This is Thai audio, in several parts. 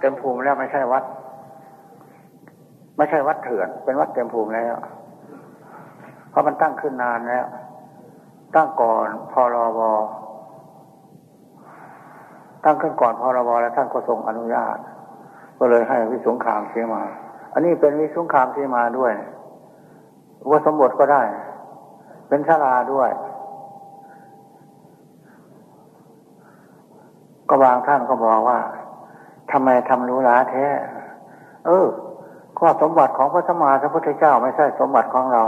เต็มภูมิแล้วไม่ใช่วัด ไม่ใช่วัดเถื่อน เป็นวัดเต็มภูมิแล้ว เพราะมันตั้งขึ้นนานแล้ว ตั้งก่อนพรบตั้งขึ้นก่อนพรบแล้วท่านก็ทรงอนุญาต ก็เลยให้วิสุงคามเสียมา อันนี้เป็นวิสุงคามเสียมาด้วยว่าสมบทก็ได้ เป็นชลาด้วย ก็บางท่านก็บอกว่า ทำไมทำรู้ล้าแท้ เออข้อสมบัติของพระสมมาสัมพุทธเจ้าไม่ใช่สมบัติของเรา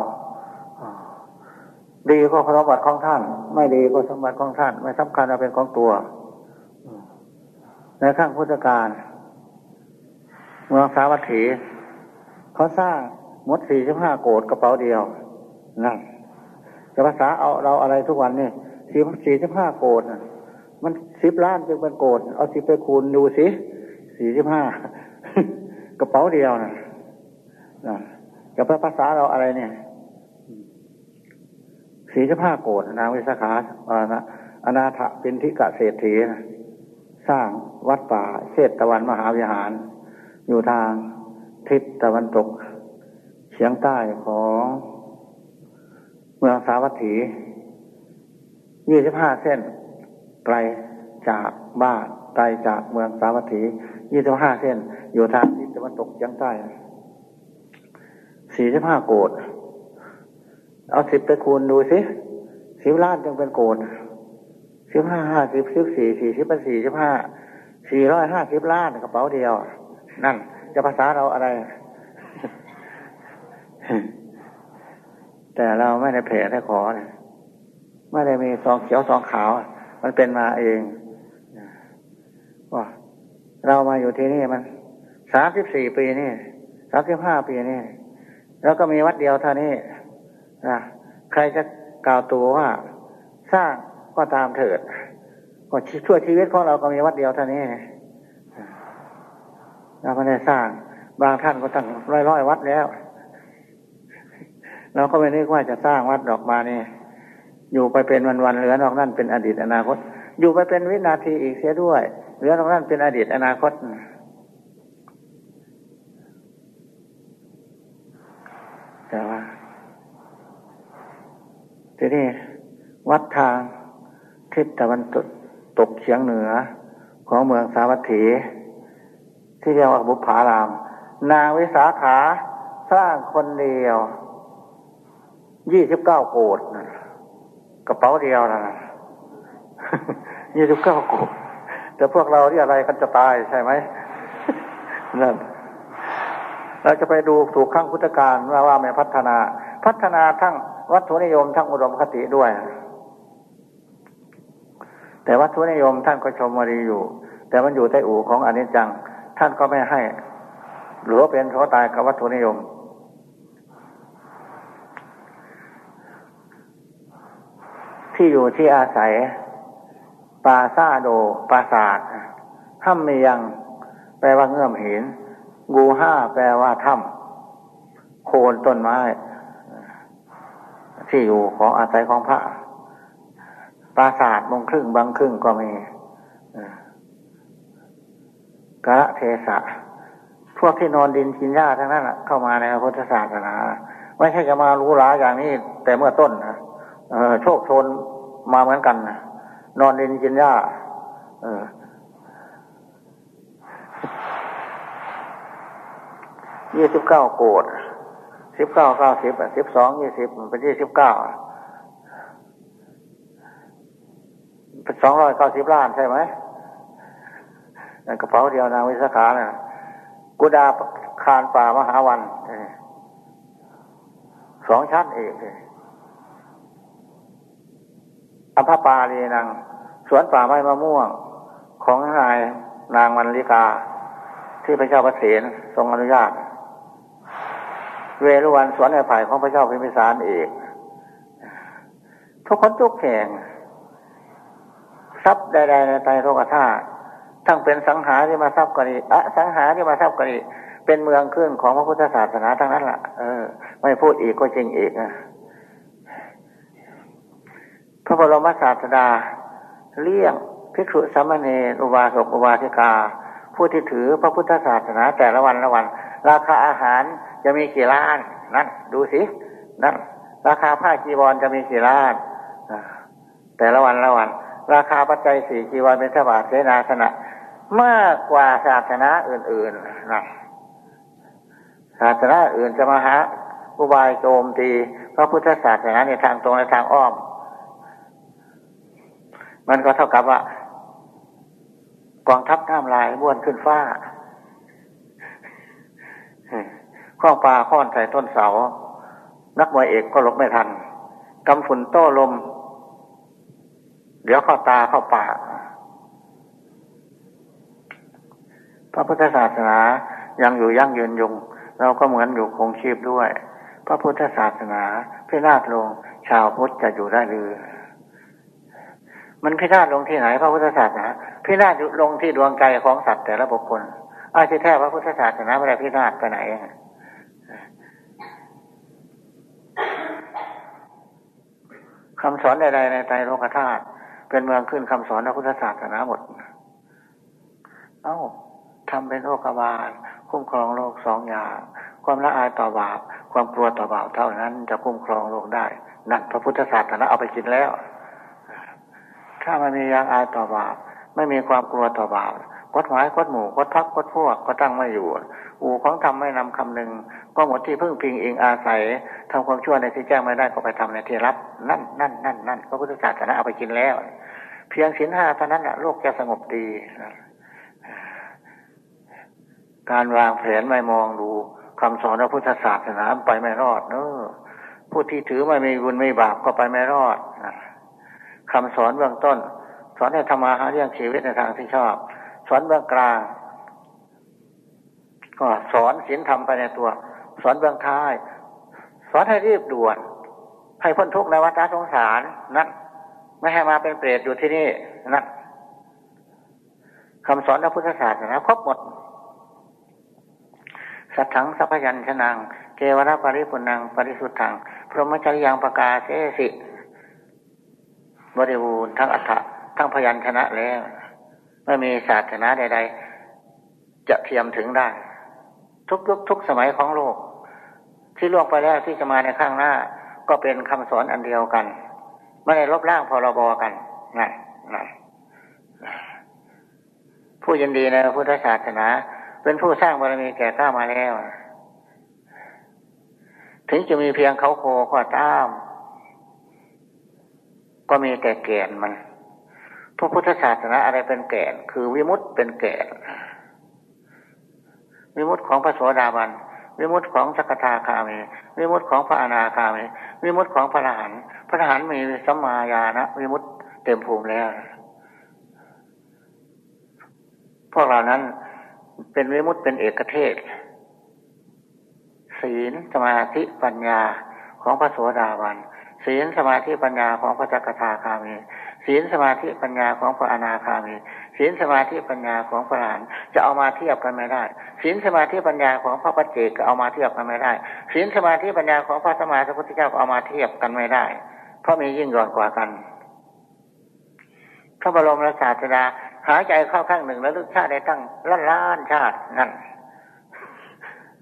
ดีก็สมบัติของท่าน ไม่ดีก็สมบัติของท่าน ไม่สำคัญเราเป็นของตัว ในข้างพุทธการเมืองสาวัตถีเขาสร้างมดสี่สิบห้าโกดกระเป๋าเดียวนั่นแต่ภาษาเอาเราอะไรทุกวันนี่สี่สี่สิบห้าโกดมันสิบล้านจึงเป็นโกดเอาสิบไปคูณดูสิ สี่สิบห้ากระเป๋าเดียวนะนะกับภาษาเราอะไรเนี่ยสี่สิบห้าโกดนางวิสาขาอาอนาถเป็นทิกะเศรษฐีสร้างวัดป่าเชตตะวันมหาวิหาร อยู่ทางทิศตะวันตกเฉียงใต้ของเมืองสาวัตถียี่สิบห้าเส้น ไกลจากบ้านไกลจากเมืองสาวัตถี ยี่สิบห้าเส้น อยู่ทางทิศตะวันตกเฉียงใต้สี่สิบห้าโกดเอาสิบไปคูณดูสิสิบล้านจึงเป็นโกดสิบห้าห้าสิบสิบสี่สี่สิบเป็นสี่สิบห้าสี่ร้อยห้าสิบล้านกระเป๋าเดียว นั่น จะภาษาเราอะไร แต่เราไม่ได้แผ่ได้ขอไม่ได้มีซองเขียวซองขาว มันเป็นมาเอง เรามาอยู่ที่นี่มันสามสิบสี่ปีนี่สามสิบห้าปีนี่แล้วก็มีวัดเดียวเท่านี้นะใครจะกล่าวตัวว่า สร้างก็ตามเถิดก็ชั่วชีวิตของเราก็มีวัดเดียวเท่านี้เราไม่ได้สร้าง บางท่านก็ตั้งร้อยร้อยวัดแล้ว เราก็ไม่นึกว่าจะสร้างวัดดอกมานี่อยู่ไปเป็นวันๆเหลือนอกนั่นเป็นอดีตอนาคต อยู่ไปเป็นวินาทีอีกเสียด้วย เหลือนอกนั่นเป็นอดีตอนาคต แต่ว่าทีนี้วัดทางทิศตะวันตกตกเฉียงเหนือ ของเมืองสาวัตถี ที่เรียกว่าบุพาราม นางวิสาขาสร้างคนเดียวยี่สิบเก้าโกดกระเป๋าเดียวนะยี่สิบเก้าโกด แต่พวกเราที่อะไรกันจะตายใช่ไหมนั่นเราจะไปดูถูกข้างพุทธการว่าว่าไม่พัฒนา พัฒนาทั้งวัตถุนิยมทั้งอุดมคติด้วย แต่วัตถุนิยมท่านก็ชมวรีอยู่ แต่มันอยู่ใต้อู่ของอนิจจัง ท่านก็ไม่ให้ หรือเป็นเพราะตายกับวัตถุนิยมที่อยู่ที่อาศัย ปาซาโดปราศาสถ้ำมียง แปลว่าเงื่อมหินกูห้าแปลว่าถ้ำโคนต้นไม้ ที่อยู่ของอาศัยของพระปราสาทมงครึ่งบางครึ่งก็มีกระเทศะพวกที่นอนดินกินหญ้าทั้งนั้นเข้ามาในพุทธศาสนา ไม่ใช่จะมารู้ร้าอย่างนี้ แต่เมื่อต้นนะโชคชนมาเหมือนกันนะ นอนดินกินหญ้ายี่สิบเก้าโกดสิบเก้าเก้าสิบสิบสองยี่สิบเป็นยี่สิบเก้าเป็นสองร้อยเก้าสิบล้านใช่ไหมกระเป๋าเดียวนางวิสาขาเนี่ยกุดาคารป่ามหาวันสองชั้นเอก อัภปาลีนางสวนป่าไม้มะม่วง ของนายนางมันลิกา ที่พระเจ้าประเสนทรงอนุญาต เวรุวันสวนไอ้ไผ่ของพระเจ้าพิมพิสารเอกทุกคนทุกแข่งทรัพย์ใดๆในไตรโลกธาตุทั้งเป็นสังหาที่มาทรัพย์กรีอะสังหาที่มาทรัพย์กรีเป็นเมืองขึ้นของพระพุทธศาสนาทั้งนั้นแหละเออ ไม่พูดอีกก็จริงอีกนะ พระบรมศาสดา เลี้ยงภิกษุสามเณรอุบาสกอุบาสิกา ผู้ที่ถือพระพุทธศาสนาแต่ละวันละวัน ราคาอาหารจะมีกี่ล้านนั่นดูสินั่นราคาผ้าจีวรจะมีกี่ล้านแต่ละวันละวัน ราคาปัจจัยสี่จีวรเป็นทบาทเสนาสนะมากกว่าศาสนาอื่นๆนะศาสนาอื่นจะมาหาอุบายโจมตี พระพุทธศาสนาในทางตรงในทางอ้อม มันก็เท่ากับว่ากองทัพน้ำลายบ้วนขึ้นฟ้าข้องปลาข้อนใส่ต้นเสา นักมวยเอกก็ลบไม่ทันกำฝุ่นโต้ลม เดี๋ยวเข้าตาเข้าปากพระพุทธศาสนายังอยู่ยั่งยืนยง เราก็เหมือนอยู่คงชีพด้วย พระพุทธศาสนาพิราชลง ชาวพุทธจะอยู่ได้หรือ มันพิราชลงที่ไหนพระพุทธศาสนาพิราชลงที่ดวงใจของสัตว์แต่ละบุคคลอาชีแท้พระพุทธศาสนาไม่ได้พิราชไปไหนคำสอนใดๆในใจโลกธาตุเป็นเมืองขึ้นคำสอนพระพุทธศาสนาหมด เอ้าทำเป็นโลกบาลคุ้มครองโลกสองอย่างความละอายต่อบาป ความกลัวต่อบาปเท่านั้นจะคุ้มครองโลกได้ นั่นพระพุทธศาสนาเอาไปกินแล้ว ถ้ามันมียางอายต่อบาปไม่มีความกลัวต่อบาปกฎหมายกฎหมู่กฎพักกฎพวกก็ตั้งไม่อยู่อู่ของทำไม่นำคำหนึ่งก็หมดที่พึ่งพิงเองอาศัยทำความชั่วในที่แจ้งไม่ได้ก็ไปทำในที่รับ นั่นนั่นนั่นนั่นพระพุทธศาสนาเอาไปกินแล้ว เพียงศีลห้าเท่านั้นแหะโลกจะสงบดี การวางแผนไม่มองดูคำสอนพระพุทธศาสนาไปไม่รอดเนอะผู้ที่ถือไม่มีบุญไม่บาปก็ไปไม่รอด คำสอนเบื้องต้น สอนให้ทำมาหาเรื่องชีวิตในทางที่ชอบ สอนเบื้องกลาง ก็สอนศีลธรรมไปในตัว สอนเบื้องท้าย สอนให้รีบด่วน ให้พ้นทุกข์ในวัฏสงสารนั่นไม่ให้มาเป็นเปรตอยู่ที่นี่นั่นคำสอนพระพุทธศาสนาครบหมด สัทถังสัพยัญชนะเกวราปริปุนัง ปริสุทธัง พรหมจริยังประกาศเสสิ บริบูรณ์ทั้งอัฏฐะทั้งพยัญชนะแล้วไม่มีศาสนาใด ๆ จะเทียมถึงได้ ทุกยุคทุกสมัยของโลก ที่ล่วงไปแล้วที่จะมาในข้างหน้า ก็เป็นคำสอนอันเดียวกันไม่ได้ลบล้างพรบกันนั่นนั่นผู้ยินดีในพุทธศาสนา เป็นผู้สร้างบารมีแก่ข้ามาแล้ว ถึงจะมีเพียงเขาโคก็ตาม ก็มีแต่แก่นมันพระพุทธศาสนาอะไรเป็นแก่น คือวิมุตต์เป็นแก่น วิมุตต์ของพระโสดาบัน วิมุตต์ของสกทาคามี วิมุตต์ของพระอนาคามี วิมุตต์ของพระอรหันต์พระอรหันต์มีสัมมาญาณวิมุตต์เต็มภูมิแล้ว พวกเรานั้นเป็นวิมุตต์เป็นเอกเทศ ศีลสมาธิปัญญาของพระโสดาบัน ศีลสมาธิปัญญาของพระจักทาคามีศีลสมาธิปัญญาของพระอนาคามีศีลสมาธิปัญญาของพระอรหันต์จะเอามาเทียบกันไม่ได้ศีลสมาธิปัญญาของพระปัจเจกก็เอามาเทียบกันไม่ได้ศีลสมาธิปัญญาของพระสมมาสัพพุทธเจ้าก็เอามาเทียบกันไม่ได้ เพราะมียิ่งย่อนกว่ากันพระบรมศาสดาหายใจเข้าข้างหนึ่งแล้วลึกชาติได้ตั้งล้านล้านชาตินั่น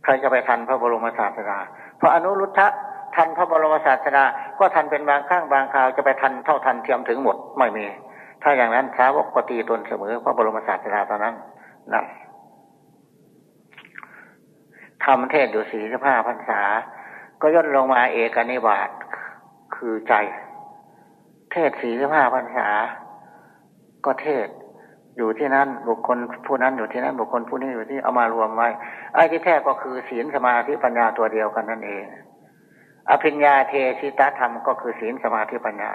ใครจะไปทันพระบรมศาสดาพระอนุรุทธะ ทันพระบรมศาสดาก็ทันเป็นบางข้างบางคราวจะไปทันเท่าทันเทียมถึงหมดไม่มี ถ้าอย่างนั้นสาวกปฏิตนเสมอพระบรมศาสดาตอนนั้นนั่นทำเทศอยู่สี่สิบห้าพรรษา ก็ย่นลงมาเอกนิบาตคือใจ เทศสี่สิบห้าพรรษา ก็เทศอยู่ที่นั่นบุคคลผู้นั้นอยู่ที่นั่นบุคคลผู้นี้อยู่ที่เอามารวมไว้ไอ้ที่แท้ก็คือศีลสมาธิปัญญาตัวเดียวกันนั่นเอง อภิญญาเทชิตธรรมก็คือศีลสมาธิปัญญา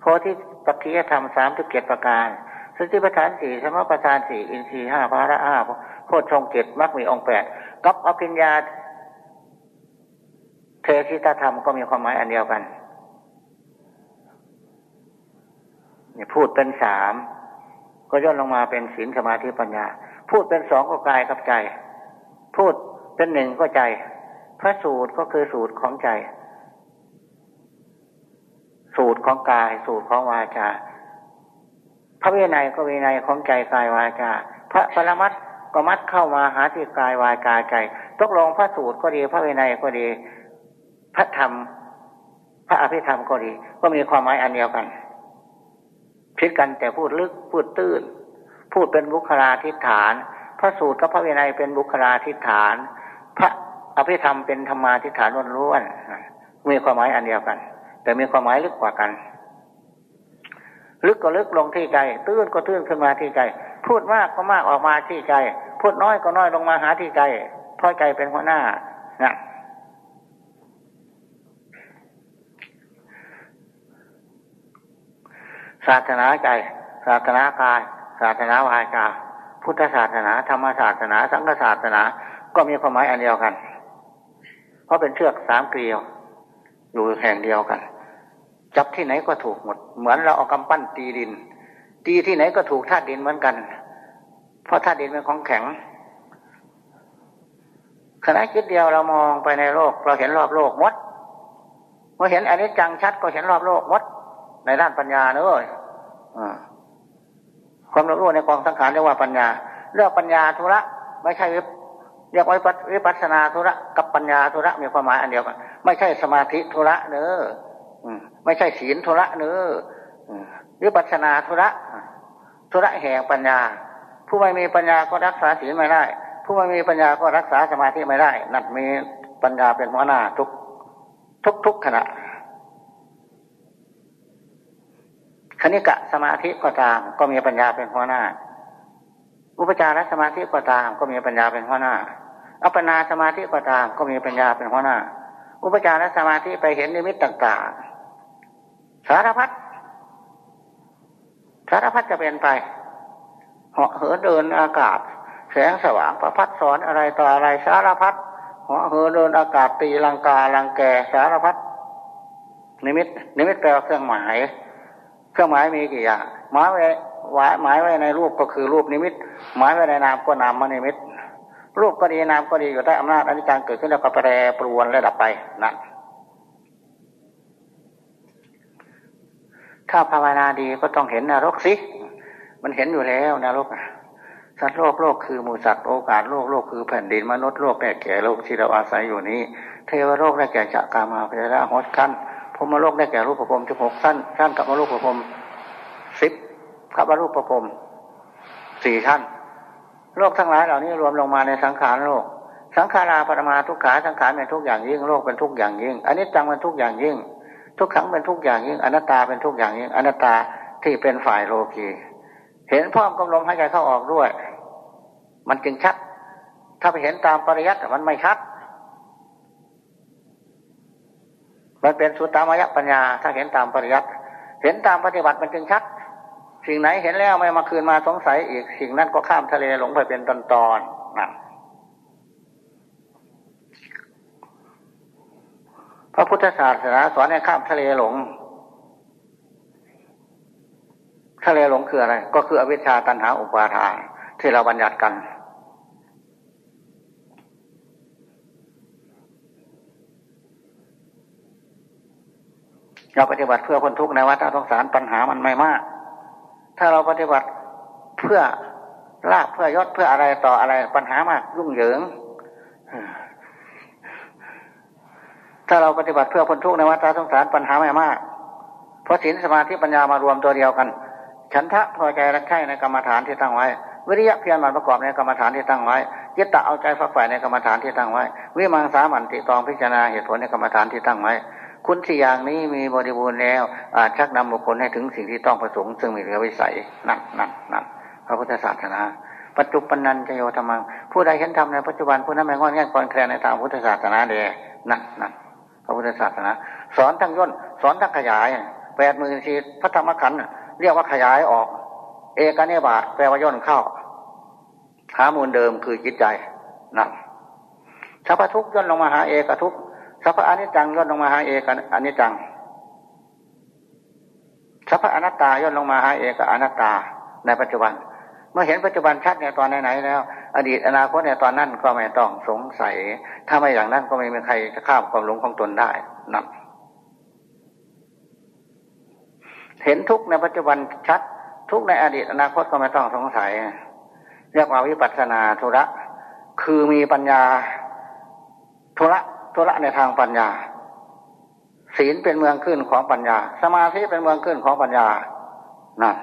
โพธิปัจจยธรรมสามทุกเจ็ดประการสติปัฏฐานสี่สมปัฏฐานสี่อินทรีห้าภาระห้าโพชฌงเจ็ดมักมีองค์แปดกับอภิญญาเทชิตธรรมก็มีความหมายอันเดียวกันพูดเป็นสามก็ย่นลงมาเป็นศีลสมาธิปัญญา พูดเป็นสองก็กายกับใจ พูดเป็นหนึ่งก็ใจ พระสูตรก็คือสูตรของใจ สูตรของกาย สูตรของวาจา พระวินัยก็วินัยของใจกายวาจา พระปรมัตก็มัดเข้ามาหาที่กายวายกายใจตกลงพระสูตรก็ดี พระวินัยก็ดี พระธรรม พระอภิธรรมก็ดี ก็มีความหมายอันเดียวกันพิดกันแต่พูดลึกพูดตื้น พูดเป็นบุคลาธิฐาน พระสูตรกับพระวินัยเป็นบุคลาธิฐาน พระ อภิธรรมเป็นธรรมาธิฐานล้วนๆมีความหมายอันเดียวกัน แต่มีความหมายลึกกว่ากัน ลึกก็ลึกลงที่ใจตื้นก็ตื้นขึ้นมาที่ใจ พูดมากก็มากออกมาที่ใจ พูดน้อยก็น้อยลงมาหาที่ใจเพราะใจเป็นหัวหน้านะศาสนาใจ ศาสนากาย ศาสนาวาจาพุทธศาสนา ธรรมศาสนา สังฆศาสนา ก็มีความหมายอันเดียวกัน เพราะเป็นเชือกสามเกลียว อยู่แห่งเดียวกัน จับที่ไหนก็ถูกหมด เหมือนเราเอากำปั้นตีดิน ตีที่ไหนก็ถูกธาตุดินเหมือนกัน เพราะธาตุดินเป็นของแข็งขณะคิดเดียวเรามองไปในโลก เราเห็นรอบโลกมดเมื่อเห็นอันนี้จังชัดก็เห็นรอบโลกมดในด้านปัญญาเนอะความรู้ในกองสังขารเรียกว่าปัญญา เรื่องปัญญาธุระไม่ใช่ เรียกว่าวิปัสนาธุระกับปัญญาธุระมีความหมายอันเดียวกันไม่ใช่สมาธิธุระเนอไม่ใช่ศีลธุระเนอวิปัสนาธุระธุระแห่งปัญญา ผู้ไม่มีปัญญาก็รักษาศีลไม่ได้ ผู้ไม่มีปัญญาก็รักษาสมาธิไม่ได้ นัดมีปัญญาเป็นหัวหน้าทุกทุกทุกขณะคณิกะสมาธิก็ตามก็มีปัญญาเป็นหัวหน้า อุปจารสมาธิก็ตาม ก็มีปัญญาเป็นหัวหน้า อัปปนาสมาธิก็ตาม ก็มีปัญญาเป็นหัวหน้า อุปจารสมาธิไปเห็นนิมิตต่าง ๆ สารพัดสารพัดจะเป็นไปเหาะเหินเดินอากาศ แสงสว่างประพัดสอนอะไรต่ออะไรสารพัดเหาะเหินเดินอากาศตีลังกาลังแกสารพัดนิมิต นิมิตแปลเครื่องหมาย เครื่องหมายมีกี่อย่างหมายไว้ หมายไว้ในรูปก็คือรูปนิมิต หมายไว้ในนามก็นามมนิมิต รูปก็ดีนามก็ดีอยู่ใต้อำนาจอนิจจังเกิดขึ้นแล้วก็แปรปรวนและดับไปนั่นถ้าภาวนาดีก็ต้องเห็นนรกสิ มันเห็นอยู่แล้วนรกสัตว์โลกโลกคือมูสัตว์โอกาสโลกโลกคือแผ่นดินมนุษย์โลกแก่แก่โลกที่เราอาศัยอยู่นี้ เทวโลกได้แก่จักรามาพยาหดขั้นพมโลกได้แก่รูปภพสิบหกสั้นชั้นกับมรูปภพ กับรูปภพสี่ชั้นโลกทั้งหลายเหล่านี้รวมลงมาในสังขารโลก สังขาราปรมาทุกขาสังขารเป็นทุกอย่างยิ่งโลกเป็นทุกอย่างยิ่งอันนี้จังเป็นทุกอย่างยิ่ง ทุกขังเป็นทุกอย่างยิ่งอนัตตาเป็นทุกอย่างยิ่งอนัตตาที่เป็นฝ่ายโลกีเห็นพร้อมกำลมหายใจเข้าออกด้วย มันจึงชัด ถ้าไปเห็นตามปริยัติมันไม่ชัดมันเป็นสุตตามายปัญญา ถ้าเห็นตามปริยัติเห็นตามปฏิบัติมันจึงชัด สิ่งไหนเห็นแล้วไม่มาคืนมาสงสัยอีก สิ่งนั้นก็ข้ามทะเลหลงไปเป็นตอนตอนนะพระพุทธศาสนาสอนให้ข้ามทะเลหลง ทะเลหลงคืออะไร ก็คืออวิชชาตันหาอุปาทานที่เราบัญญัติกันเราปฏิบัติเพื่อคนทุกข์ในวัฏสงสารปัญหามันไม่มาก ถ้าเราปฏิบัติเพื่อลาบเพื่อยศเพื่ออะไรต่ออะไรปัญหามากยุ่งเหยิง ถ้าเราปฏิบัติเพื่อคนทุกข์ในวัฏสงสารปัญหาไม่มาก เพราะศีลสมาธิปัญญามารวมตัวเดียวกัน ฉันทะพอใจรักใคร่ในกรรมฐานที่ตั้งไว้ วิริยะเพียรมันประกอบในกรรมฐานที่ตั้งไว้ยิตตะเอาใจฝักใฝ่ในกรรมฐานที่ตั้งไว้ วิมังสามันติตองพิจารณาเหตุผลในกรรมฐานที่ตั้งไว้ คุณสี่อย่างนี้มีบริบูรณ์แล้วอาจชักนำบุคคลให้ถึงสิ่งที่ต้องประสงค์ซึ่งมีเหลือวิสัยนั่นนั่นนั่นพระพุทธศาสนาปัจจุบันนันจะโยธรรมังผู้ใดเห็นธรรมในปัจจุบันผู้นั้นไม่งอนแง่คอนแคลนในทางพุทธศาสนาเดนั่นนั่นพระพุทธศาสนา สอนทั้งย่นสอนทั้งขยายแปดหมื่นสี่พระธรรมขันธ์เรียกว่าขยายออก เอกเนบาแปลว่าย่นเข้าหามูลเดิมคือจิตใจนั่นสัพพทุกย่นลงมาหาเอกทุก สัพพะอนิจจังย่นลงมาหาเอกอนิจจังสัพพะอนัตตาย่นลงมาหาเอกอนัตตาในปัจจุบัน เมื่อเห็นปัจจุบันชัดในตอนไหนๆแล้ว อดีตอนาคตในตอนนั้นก็ไม่ต้องสงสัย ถ้าไม่อย่างนั้นก็ไม่มีใครจะข้ามความหลงของตนได้นั่นเห็นทุกในปัจจุบันชัด ทุกในอดีตอนาคตก็ไม่ต้องสงสัย เรียกว่าวิปัสนาธุระ คือมีปัญญาธุระ ธุระในทางปัญญา ศีลเป็นเมืองขึ้นของปัญญา สมาธิเป็นเมืองขึ้นของปัญญานั่น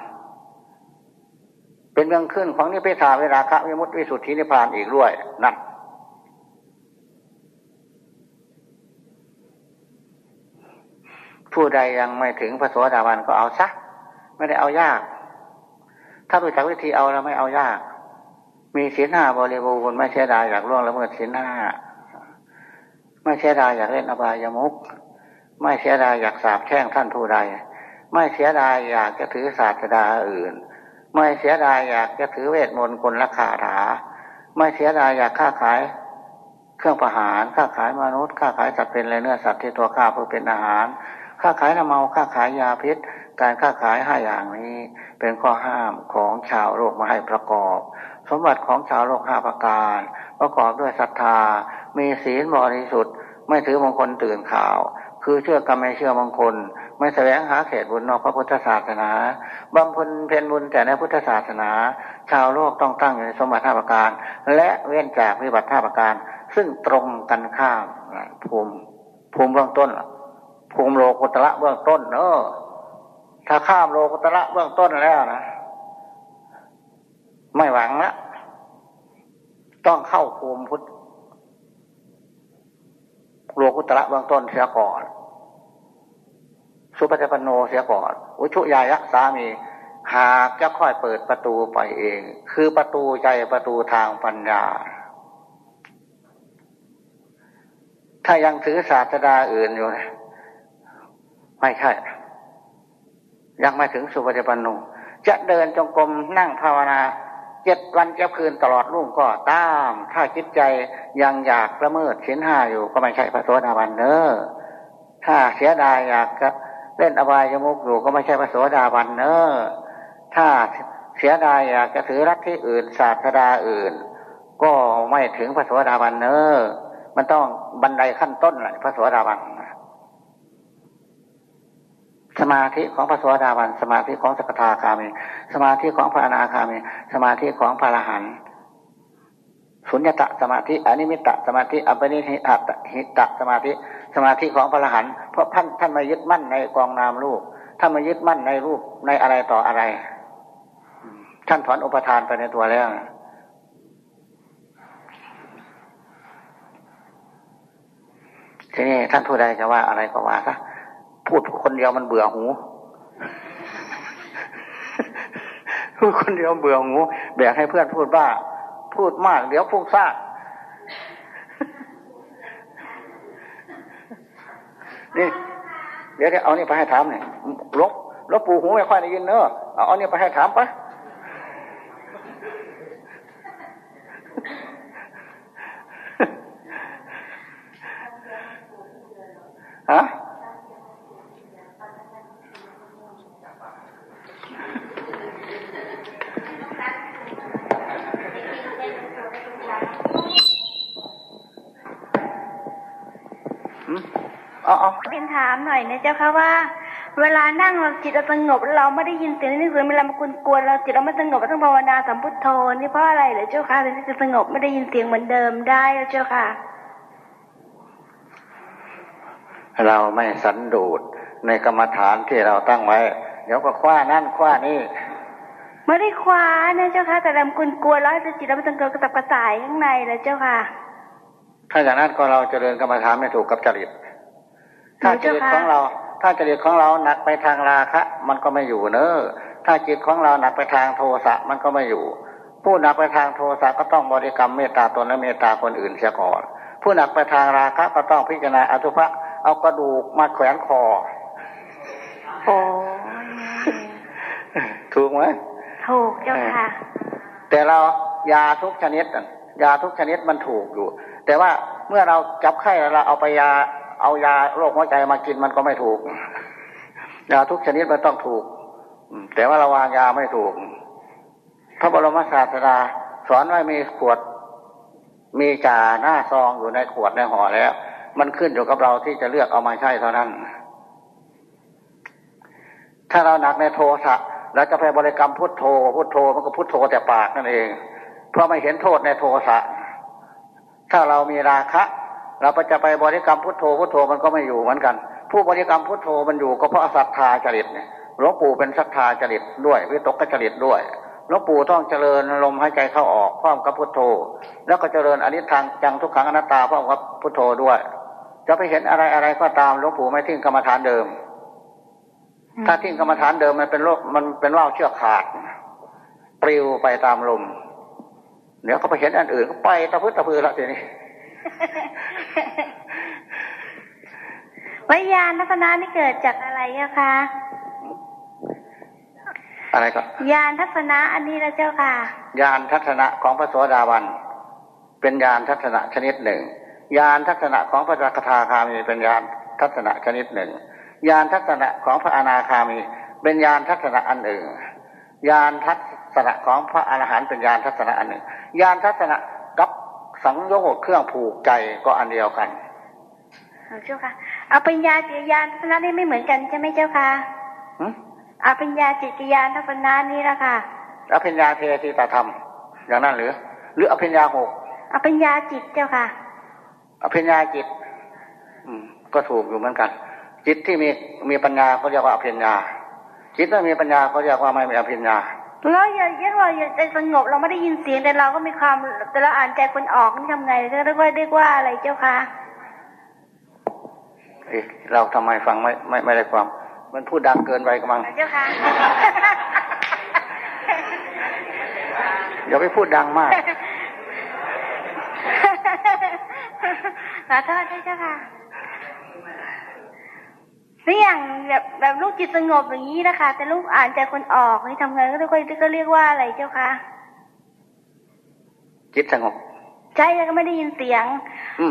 เป็นเมืองขึ้นของนิพพานเวลาคะวิมุตติวิสุทธินิพพานอีกด้วยนั่นผู้ใดยังไม่ถึงพระสวสดาวันก็เอาซะไม่ได้เอายาก ถ้ารู้จักวิธีเอาแล้วไม่เอายาก มีศีลห้าบริบูรณ์ไม่เสียดายอยากล่วงละเมิดศีลห้า ไม่เสียดายอยากเล่นอบายามุกไม่เสียดายอยากสาบแช่งท่านผู้ใด ไม่เสียดายอยากจะถือศาสดาอื่น ไม่เสียดายอยากจะถือเวทมนต์คนละคาถา ไม่เสียดายอยากค้าขายเครื่องประหารค้าขายมนุษย์ค้าขายสัตว์เป็นอะไรเนื้อสัตว์ที่ตัวข้าเพื่อเป็นอาหาร ค้าขายน้ำเมาค้าขายยาพิษ การค้าขายห้าอย่างนี้ เป็นข้อห้ามของชาวโลกมาให้ประกอบ สมบัติของชาวโลกห้าประการ ประกอบด้วยศรัทธา มีศีลบริสุทธิ์ ไม่ถือมงคลตื่นข่าว คือเชื่อกรรมไม่เชื่อมงคล ไม่แสวงหาเขตบุญนอกพระพุทธศาสนาบำเพ็ญเพนบุญแต่ในพุทธศาสนา ชาวโลกต้องตั้งอยู่ในสมบัติห้าประการ และเว้นจากวิบัติห้าประการ ซึ่งตรงกันข้ามภูมิภูมิเบื้องต้น ภูมิโลกุตระเบื้องต้นเนอะถ้าข้ามโลกุตระเบื้องต้นแล้วนะไม่หวังละต้องเข้าภูมิพุทธโลกุตระเบื้องต้นเสียก่อน สุปฏิปันโนเสียก่อนอุชุยายะสามีหากจะค่อยเปิดประตูไปเอง คือประตูใจประตูทางปัญญา ถ้ายังถือศาสดาอื่นอยู่นะ ไม่ใช่ ยังไม่ถึงสุปฏิปันโนจะเดินจงกรมนั่งภาวนาเจ็ดวันเจ็ดคืนตลอดรุ่งก็ตาม ถ้าจิตใจยังอยากละเมิดชิ้นห้าอยู่ก็ไม่ใช่พระโสดาบันเนอถ้าเสียดายอยากจะเล่นอบายมุกอยู่ก็ไม่ใช่พระโสดาบันเนอถ้าเสียดายอยากจะถือรักที่อื่นศาสดาอื่น ก็ไม่ถึงพระโสดาบันเนอมันต้องบันไดขั้นต้นแหละพระโสดาบัน สมาธิของพระสวสดาบัน สมาธิของสกทาคามี สมาธิของพระอนาคามี สมาธิของพระอรหันต์สุญญตะสมาธิอนิมิตะสมาธิอัปนิหิตหิตะสมาธิ สมาธิของพระอรหันต์เพราะท่านท่านมายึดมั่นในกองนามรูปท่านมายึดมั่นในรูปในอะไรต่ออะไร ท่านถอนอุปทานไปในตัวแล้วทีนี้ท่านผู้ใดจะว่าอะไรก็ว่าซะ พูดคนเดียวมันเบื่อหูพูดคนเดียวเบื่อหูแบกให้เพื่อนพูดบ้า พูดมาก เดี๋ยวฟุ้งซ่านนี่เดี๋ยวเอานี่ไปให้ถามหน่อยลบลบปูหูไม่ค่อยได้ยินเนอะเอาเอานี่ไปให้ถามปะฮะ เป็นถามหน่อยนะเจ้าค่ะว่า เวลานั่งเราจิตเราสงบเราไม่ได้ยินเสียงนี่คือเวลามันกวนเราจิตเราไม่สงบเราต้องภาวนาสัมพุทโธนี่เพราะอะไรเหรอเจ้าค่ะถึงจะสงบไม่ได้ยินเสียงเหมือนเดิมได้เจ้าค่ะ เราไม่สันโดษในกรรมฐานที่เราตั้งไว้ เดี๋ยวก็คว้านั่นคว้านี่ไม่ได้คว้านะเจ้าค่ะแต่ลำกุนกลัวแล้วจะจิตเราไม่สงบกระตับกระส่ายข้างในเลยเจ้าค่ะ ถ้าอย่างนั้นก็เราจะเดินกรรมฐานไม่ถูกกับจริต ถ้าจิตของเรา ถ้าจริตของเราหนักไปทางราคะ มันก็ไม่อยู่เนอะถ้าจิตของเราหนักไปทางโทสะมันก็ไม่อยู่ ผู้หนักไปทางโทสะก็ต้องบริกรรมเมตตาตนและเมตตาคนอื่นเสียก่อน ผู้หนักไปทางราคะก็ต้องพิจารณาอสุภะเอากระดูกมาแขวนคอโอ้ถูกไหมถูกเจ้าค่ะ แต่เรายาทุกชนิด ยาทุกชนิดมันถูกอยู่ แต่ว่าเมื่อเราจับไข้เราเอาไปยาเอายาโรคหัวใจมากินมันก็ไม่ถูกยาทุกชนิดมันต้องถูกแต่ว่าเราวางยาไม่ถูกพระบรมศาสดาสอนไว้มีขวด มีจ่าหน้าซองอยู่ในขวดในห่อแล้ว มันขึ้นอยู่กับเราที่จะเลือกเอามาใช้เท่านั้น ถ้าเราหนักในโทสะเราจะไปบริกรรมพุทโธพุทโธมันก็พุทโธแต่ปากนั่นเอง เพราะไม่เห็นโทษในโทสะถ้าเรามีราคะ เราจะไปบริกรรมพุทโธพุทโธมันก็ไม่อยู่เหมือนกัน ผู้บริกรรมพุทโธมันอยู่ก็เพราะศรัทธาจริตเนี่ยหลวงปู่เป็นศรัทธาจริตด้วยวิตกจริตด้วยหลวงปู่ต้องเจริญลมหายใจเข้าออกพร้อมกับพุทโธ แล้วก็เจริญอนิจจังจังทุกขังอนัตตาพร้อมกับพุทโธด้วย จะไปเห็นอะไรอะไรก็ตามหลวงปู่ไม่ทิ้งกรรมฐานเดิม ถ้าทิ้งกรรมฐานเดิมมันเป็นโรคมันเป็นว่าวเชือกขาด ปลิวไปตามลม เดี๋ยวก็ไปเห็นอันอื่นก็ไปตะพื้นตะพือละทีนี้วิญญาณทัศนานี่เกิดจากอะไรอะคะ อะไรก็ยานทัศนะอันนี้นะเจ้าค่ะ ยานทัศนะของพระโสดาบัน เป็นยานทัศนะชนิดหนึ่ง ยานทัศนะของพระจักทาคามีเป็นยานทัศนะชนิดหนึ่ง ยานทัศนะของพระอนาคามี เป็นยานทัศนะอันหนึ่ง ยานทัศ นะของพระอรหันต์เป็นยานทัศนะอันหนึ่งยานทัศนะกับสังโยชน์เครื่องผูกใจก็อันเดียวกันเจ้าค่ะ เอาปัญญาจิยานทัศนะนี่ไม่เหมือนกันใช่ไหมเจ้าค่ะอภิญญาจิตยานทัศนานี้ละค่ะอภิญญาเทติตธรรม อย่างนั้นหรือ หรืออภิญญาหกอภิญญาจิตเจ้าค่ะอภิญญาจิต อืม ก็ถูกอยู่เหมือนกัน จิตที่มีมีปัญญาเขาเรียกว่าอภิญญา จิตที่มีปัญญาเขาเรียกว่าไม่มีอภิญญา เราอย่าเรียกว่าอย่าใจสงบเราไม่ได้ยินเสียงแต่เราก็มีความแต่เราอ่านใจคนออกนี่ทำไงเรียกว่าเรียกว่าอะไรเจ้าค่ะเราทำไมฟังไม่ไม่ไม่ได้ความ มันพูดดังเกินไปกำลังเจ้าค่ะอย่าไปพูดดังมากขอโทษเจ้าค่ะ นี่อย่างแบบแบบลูกจิตสงบอย่างนี้นะคะ แต่ลูกอ่านใจคนออกนี่ทำไงก็ค่อยก็เรียกว่าอะไรเจ้าคะจิตสงบใช่แล้วก็ไม่ได้ยินเสียง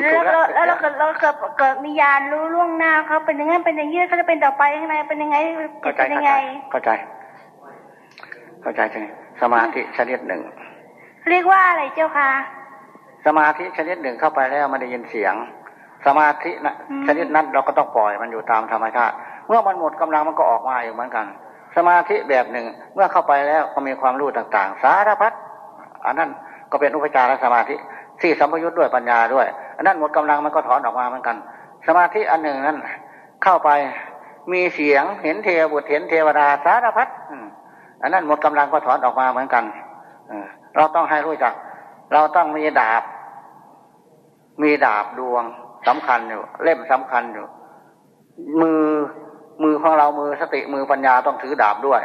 แล้วเราแล้วเราเกิดเราเกิดเกิดมียานรู้ล่วงหน้าเขาเป็นยังไงเป็นอย่างนี้เขาจะเป็นต่อไปยังไงเป็นยังไงเป็นยังไงเข้าใจ เข้าใจใช่ไหมสมาธิชนิดหนึ่ง เรียกว่าอะไรเจ้าคะสมาธิชนิดหนึ่งเข้าไปแล้วไม่ได้ยินเสียง สมาธินะชนิดนั้นเราก็ต้องปล่อยมันอยู่ตามธรรมชาติ เมื่อมันหมดกำลังมันก็ออกมาอยู่เหมือนกัน สมาธิแบบหนึ่งเมื่อเข้าไปแล้วก็มีความรู้ต่างๆ สารพัดอันนั้นก็เป็นอุปจารสมาธิที่สัมพยุทธ์ด้วยปัญญาด้วย อันนั้นหมดกำลังมันก็ถอนออกมาเหมือนกัน สมาธิอันหนึ่งนั้น เข้าไปมีเสียงเห็นเทวบุตรเห็นเทวดาสารพัดอันนั้นหมดกำลังก็ถอนออกมาเหมือนกันเราต้องให้รู้จัก เราต้องมีดาบ มีดาบดวง สำคัญอยู่ เล่มสำคัญอยู่ มือมือของเรามือสติมือปัญญาต้องถือดาบด้วย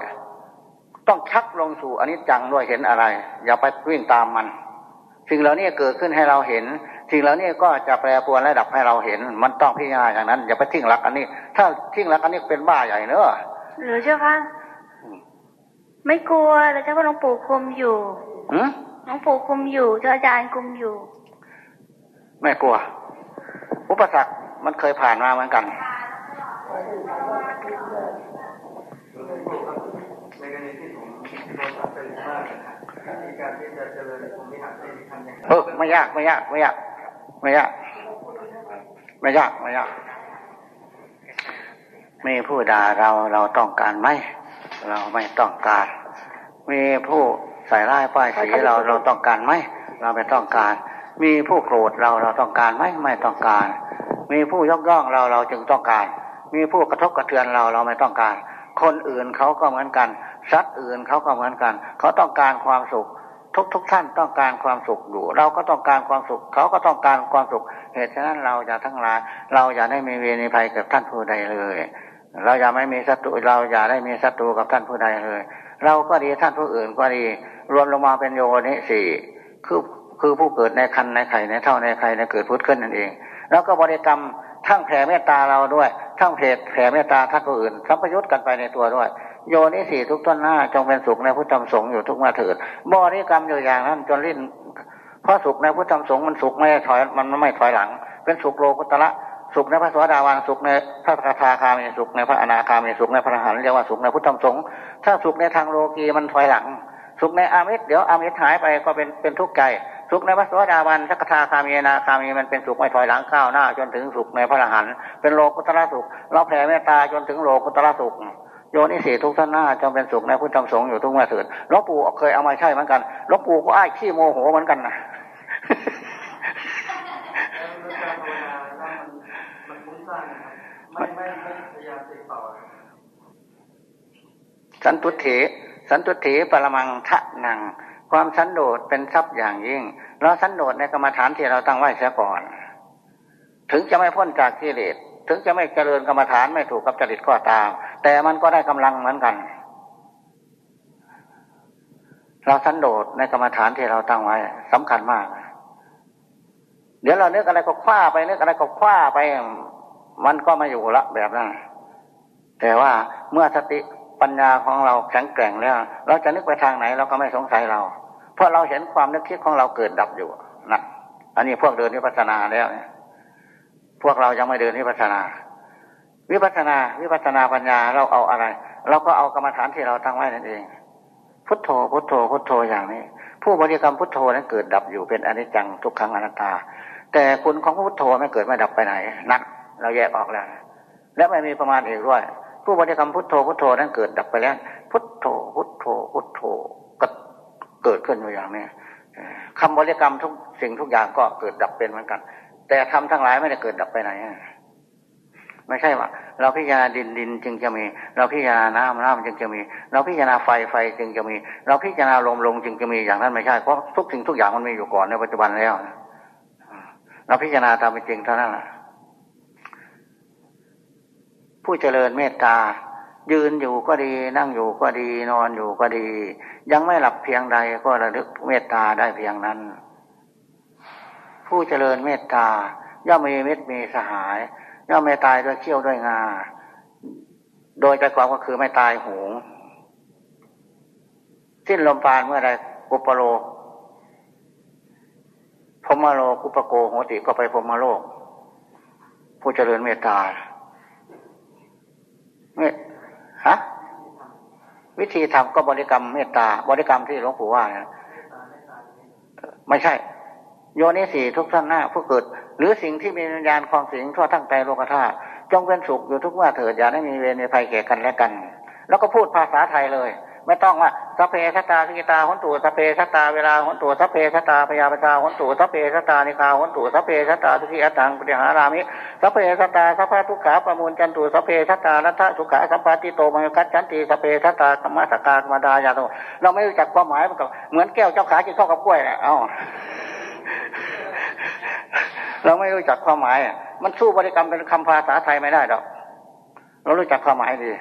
ต้องชักลงสู่อนิจจังด้วยเห็นอะไร อย่าไปวิ่งตามมันสิ่งเหล่านี้เกิดขึ้นให้เราเห็น สิ่งเหล่านี้ก็จะแปรปรวนระดับให้เราเห็น มันต้องพิจารณาอย่างนั้น อย่าไปทิ้งหลักอันนี้ ถ้าทิ้งหลักอันนี้เป็นบ้าใหญ่เนอะหรือเจ้าคะไม่กลัวแต่เจ้าก็หลวงปู่คุมอยู่หลวงปู่คุมอยู่เจ้าอาจารย์คุมอยู่ ไม่กลัว อุปสรรคมันเคยผ่านมาเหมือนกัน ในกรณีที่ผมโดนตัดไมากการที่จะเจริญผมไม่หัได้ทำยังไงเออไม่ยากไม่ยากไม่ยากไม่ยากไม่ยากไม่ยากมีผู้ด่าเราเราต้องการไหมเราไม่ต้องการ มีผู้ใส่ร้ายป้ายสีเราเราต้องการไหมเราไม่ต้องการ มีผู้โกรธเราเราต้องการไหมไม่ต้องการ มีผู้ยกย่องเราเราจึงต้องการ มีผู้กระทบกระเทือนเราเราไม่ต้องการ คนอื่นเขาก็เหมือนกันสัตว์อื่นเขาก็เหมือนกัน เขาต้องการความสุข ทุกทุกท่านต้องการความสุขอยู่ เราก็ต้องการความสุข เขาก็ต้องการความสุข เหตุฉะนั้นเราจะทั้งหลาย เราอย่าได้มีเวรภัยกับท่านผู้ใดเลย เราอย่าไม่มีศัตรูเราอย่าได้มีศัตรูกับท่านผู้ใดเลย เราก็ดีท่านผู้อื่นก็ดี รวมลงมาเป็นโยนิสี่คือ คือผู้เกิดในคันในไข่ในเท่าในไข่ในเกิดพุทธขึ้นนั่นเอง แล้วก็บริกรรมทั้งแผ่เมตตาเราด้วย ทั้งเพจแผ่เมตตาท่านผู้อื่นสัมพยุตกันไปในตัวด้วย โยนิสีทุกต้นหน้าจงเป็นสุขในพุทธธรรมสงฆ์อยู่ทุกมาเถิดบริกรรมอยู่อย่างนั้นจนลิ้นเพราะสุขในพุทธธรรมสงฆ์มันสุขไม่ถอยมันไม่ถอยหลัง เป็นสุขโลกุตระสุขในพระสวัสดาวันสุขในพระคาถาคามีสุขในพระอนาคามีสุขในพระอรหันต์เรียกว่าสุขในพุทธธรรมสงฆ์ถ้าสุขในทางโลกีมันถอยหลัง สุขในอามิตรเดี๋ยวอามิตรหายไปก็เป็นเป็นทุกข์ใจ สุขในพระสวัสดาวันสักทาคามีนาคามีมันเป็นสุขไม่ถอยหลังข้าวหน้า จนถึงสุขในพระอรหันต์เป็นโลกุตระสุข เราแผ่เมตตาจนถึงโลกุตระสุข โยนิสีทุกท่านหน้าจงเป็นสุขในพุทธธรรมสงฆ์อยู่ทุกเมื่อเถิดหลวงปู่เคยเอามาใช่เหมือนกันหลวงปู่ก็อ้ายขี้โมโหเหมือนกันนะสันตุเถสันตุเถปรมังทะนัง ความสันโดษเป็นทรัพย์อย่างยิ่ง เราสันโดษในกรรมฐานที่เราตั้งไว้เสียก่อน ถึงจะไม่พ้นจากกิเลสถึงจะไม่เจริญกรรมฐานไม่ถูกกับจริตก็ตาม แต่มันก็ได้กำลังเหมือนกัน เราสันโดษในกรรมฐานที่เราตั้งไว้สำคัญมาก เดี๋ยวเราเนื้ออะไรก็คว้าไปเนื้ออะไรก็คว้าไป มันก็มาอยู่ละแบบนั้นแต่ว่าเมื่อสติ ปัญญาของเราแข็งแกร่งแล้ว เราจะนึกไปทางไหนเราก็ไม่สงสัยเรา เพราะเราเห็นความนึกคิดของเราเกิดดับอยู่นะอันนี้พวกเดินวิปัสสนาแล้วพวกเรายังไม่เดินวิปัสนา วิปัสสนา วิปัสนาปัญญาเราเอาอะไร เราก็เอากรรมฐานที่เราตั้งไว้นั่นเอง พุทโธ พุทโธ พุทโธอย่างนี้ ผู้บริกรรมพุทโธนั้นเกิดดับอยู่เป็นอนิจจังทุกครั้งอนัตตา แต่คุณของพุทโธไม่เกิดไม่ดับไปไหน นัก เราแยกออกแล้ว และไม่มีประมาณอีกด้วย ผู้บริกรรมพุทโธพุทโธนั้นเกิดดับไปแล้ว พุทโธพุทโธพุทโธก็เกิดขึ้นอยู่อย่างนี้คำบริกรรมทุกสิ่งทุกอย่างก็เกิดดับเป็นเหมือนกัน แต่ทำทั้งหลายไม่ได้เกิดดับไปไหนไม่ใช่ว่า เราพิจารณาดินดินจึงจะมี เราพิจารณาน้ำน้ำจึงจะมี เราพิจารณาไฟไฟจึงจะมี เราพิจารณาลมลมจึงจะมีอย่างนั้นไม่ใช่เพราะทุกสิ่งทุกอย่างมันมีอยู่ก่อนในปัจจุบันแล้ว เราพิจารณาตามเป็นจริงเท่านั้นแหละ ผู้เจริญเมตตา ยืนอยู่ก็ดี นั่งอยู่ก็ดี นอนอยู่ก็ดี ยังไม่หลับเพียงใดก็ระลึกเมตตาได้เพียงนั้น ผู้เจริญเมตตา ย่อมมีเมตมีสหาย ย่อมไม่ตายด้วยเขี้ยวด้วยงา โดยใจความก็คือไม่ตายหูงสิ้นลมปานเมื่อใดกุปโลพมโลกุปโกโหติก็ไปพมโลก ผู้เจริญเมตตา ฮะวิธีทำก็บริกรรมเมตตา บริกรรมที่หลวงปู่ว่านะไม่ใช่ โยนิสีทุกท่านหน้าผู้เกิด หรือสิ่งที่มีวิญญาณคลองสิงทั่วทั้งใจโลกธาตุจงเป็นสุขอยู่ทุกเมื่อเถิดอย่าได้มีเวรในภัยแก่กันและกัน แล้วก็พูดภาษาไทยเลย ไม่ต้องว่าสเพสตาพิตาหนตูสเพสตาเวลาหนตูสเพสตาพยาปชาหนตูสเพสตานิคาหนตูสเพสตาทุกีอัตังปฏิหารามิสเพสตาสัพพทุกขาประมูลจันตูสเพสตานัทสุขาสัมปติโตมังคัจจันติสเพสตากรรมสกากรรมดายาโตเราไม่รู้จักความหมายมันก็เหมือนแก้วเจ้าขากินข้าวกับกล้วยนะเอ้าเราไม่รู้จักความหมายมันสู้บริกรรมเป็นคำภาษาไทยไม่ได้ดอก เรารู้จักความหมายดี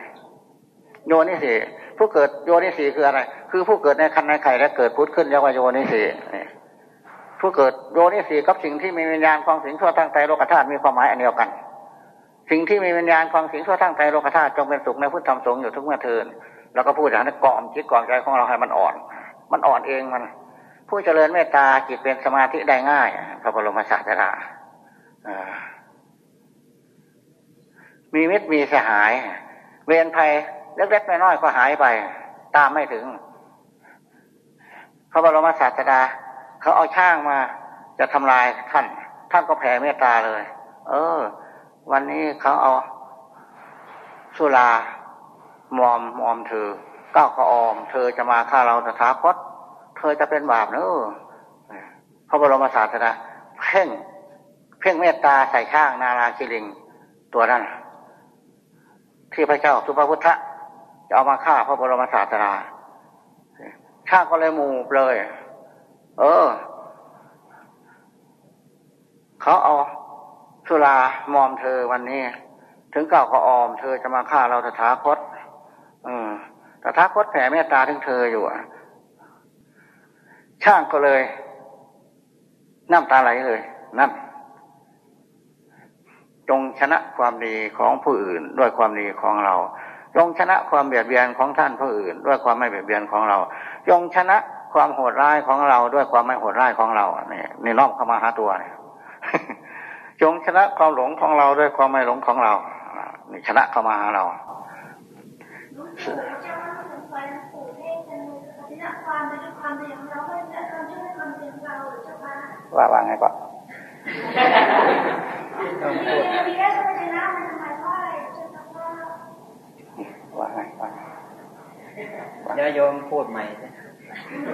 โยนิสี ผู้เกิดโยนิสีคืออะไร คือผู้เกิดในคันในไข่และเกิดพุทธขึ้นเรียกว่าโยนิสีผู้เกิดโยนิสีกับสิ่งที่มีวิญญาณคลองสิ่งทั่วทั้งใจโลกธาตุมีความหมายอันเดียวกัน สิ่งที่มีวิญญาณคลองสิ่งทั่วทั้งใจโลกธาตุจงเป็นสุขในพุทธธรรมสงฆ์อยู่ทุกเมื่อเทินแล้วก็พูดอย่างนั้นกล่อมจิตกล่อมใจของเราให้มันอ่อน มันอ่อนเองมัน ผู้เจริญเมตตาจิตเป็นสมาธิได้ง่ายพระบรมศาสดามีมิตรมีสหาย เวรภัย เล็กๆน้อยๆก็หายไป ตามไม่ถึงพระบรมศาสดาเขาเอาช่างมา จะทำลายท่าน ท่านก็แผ่เมตตาเลย เออ วันนี้เขาเอาสุรามอมมอมเธอก้าวกระออม เธอจะมาฆ่าเราตถาคตเธอจะเป็นบาปเนอะพระบรมศาสดาเพ่ง เพ่งเมตตาใส่ข้างนาราคิริงตัวนั้นที่พระเจ้าสุภพุทธะ จะเอามาฆ่าพระบรมศาสดาข้าก็เลยมูเลย เออ เขาเอาสุรามอมเธอวันนี้ ถึงเก่าก็ออม เธอจะมาฆ่าเราตถาคต อืมตถาคตแผ่เมตตาถึงเธออยู่อะช่างก็เลย น้ำตาไหลเลย นั่นจงชนะความดีของผู้อื่นด้วยความดีของเรา จงชนะความเบียดเบียนของท่านผู้อื่น ด้วยความไม่เบียดเบียนของเรา จงชนะความโหดร้ายของเราด้วยความไม่โหดร้ายของเราเนี่ยนี่น้อมเข้ามาหาตัวเนี่ยจงชนะความหลงของเราด้วยความไม่หลงของเรานี่ชนะเข้ามาหาเราว่าว่าไงปะว่าไงว่า เดี๋ ยวโยมพูดใหม่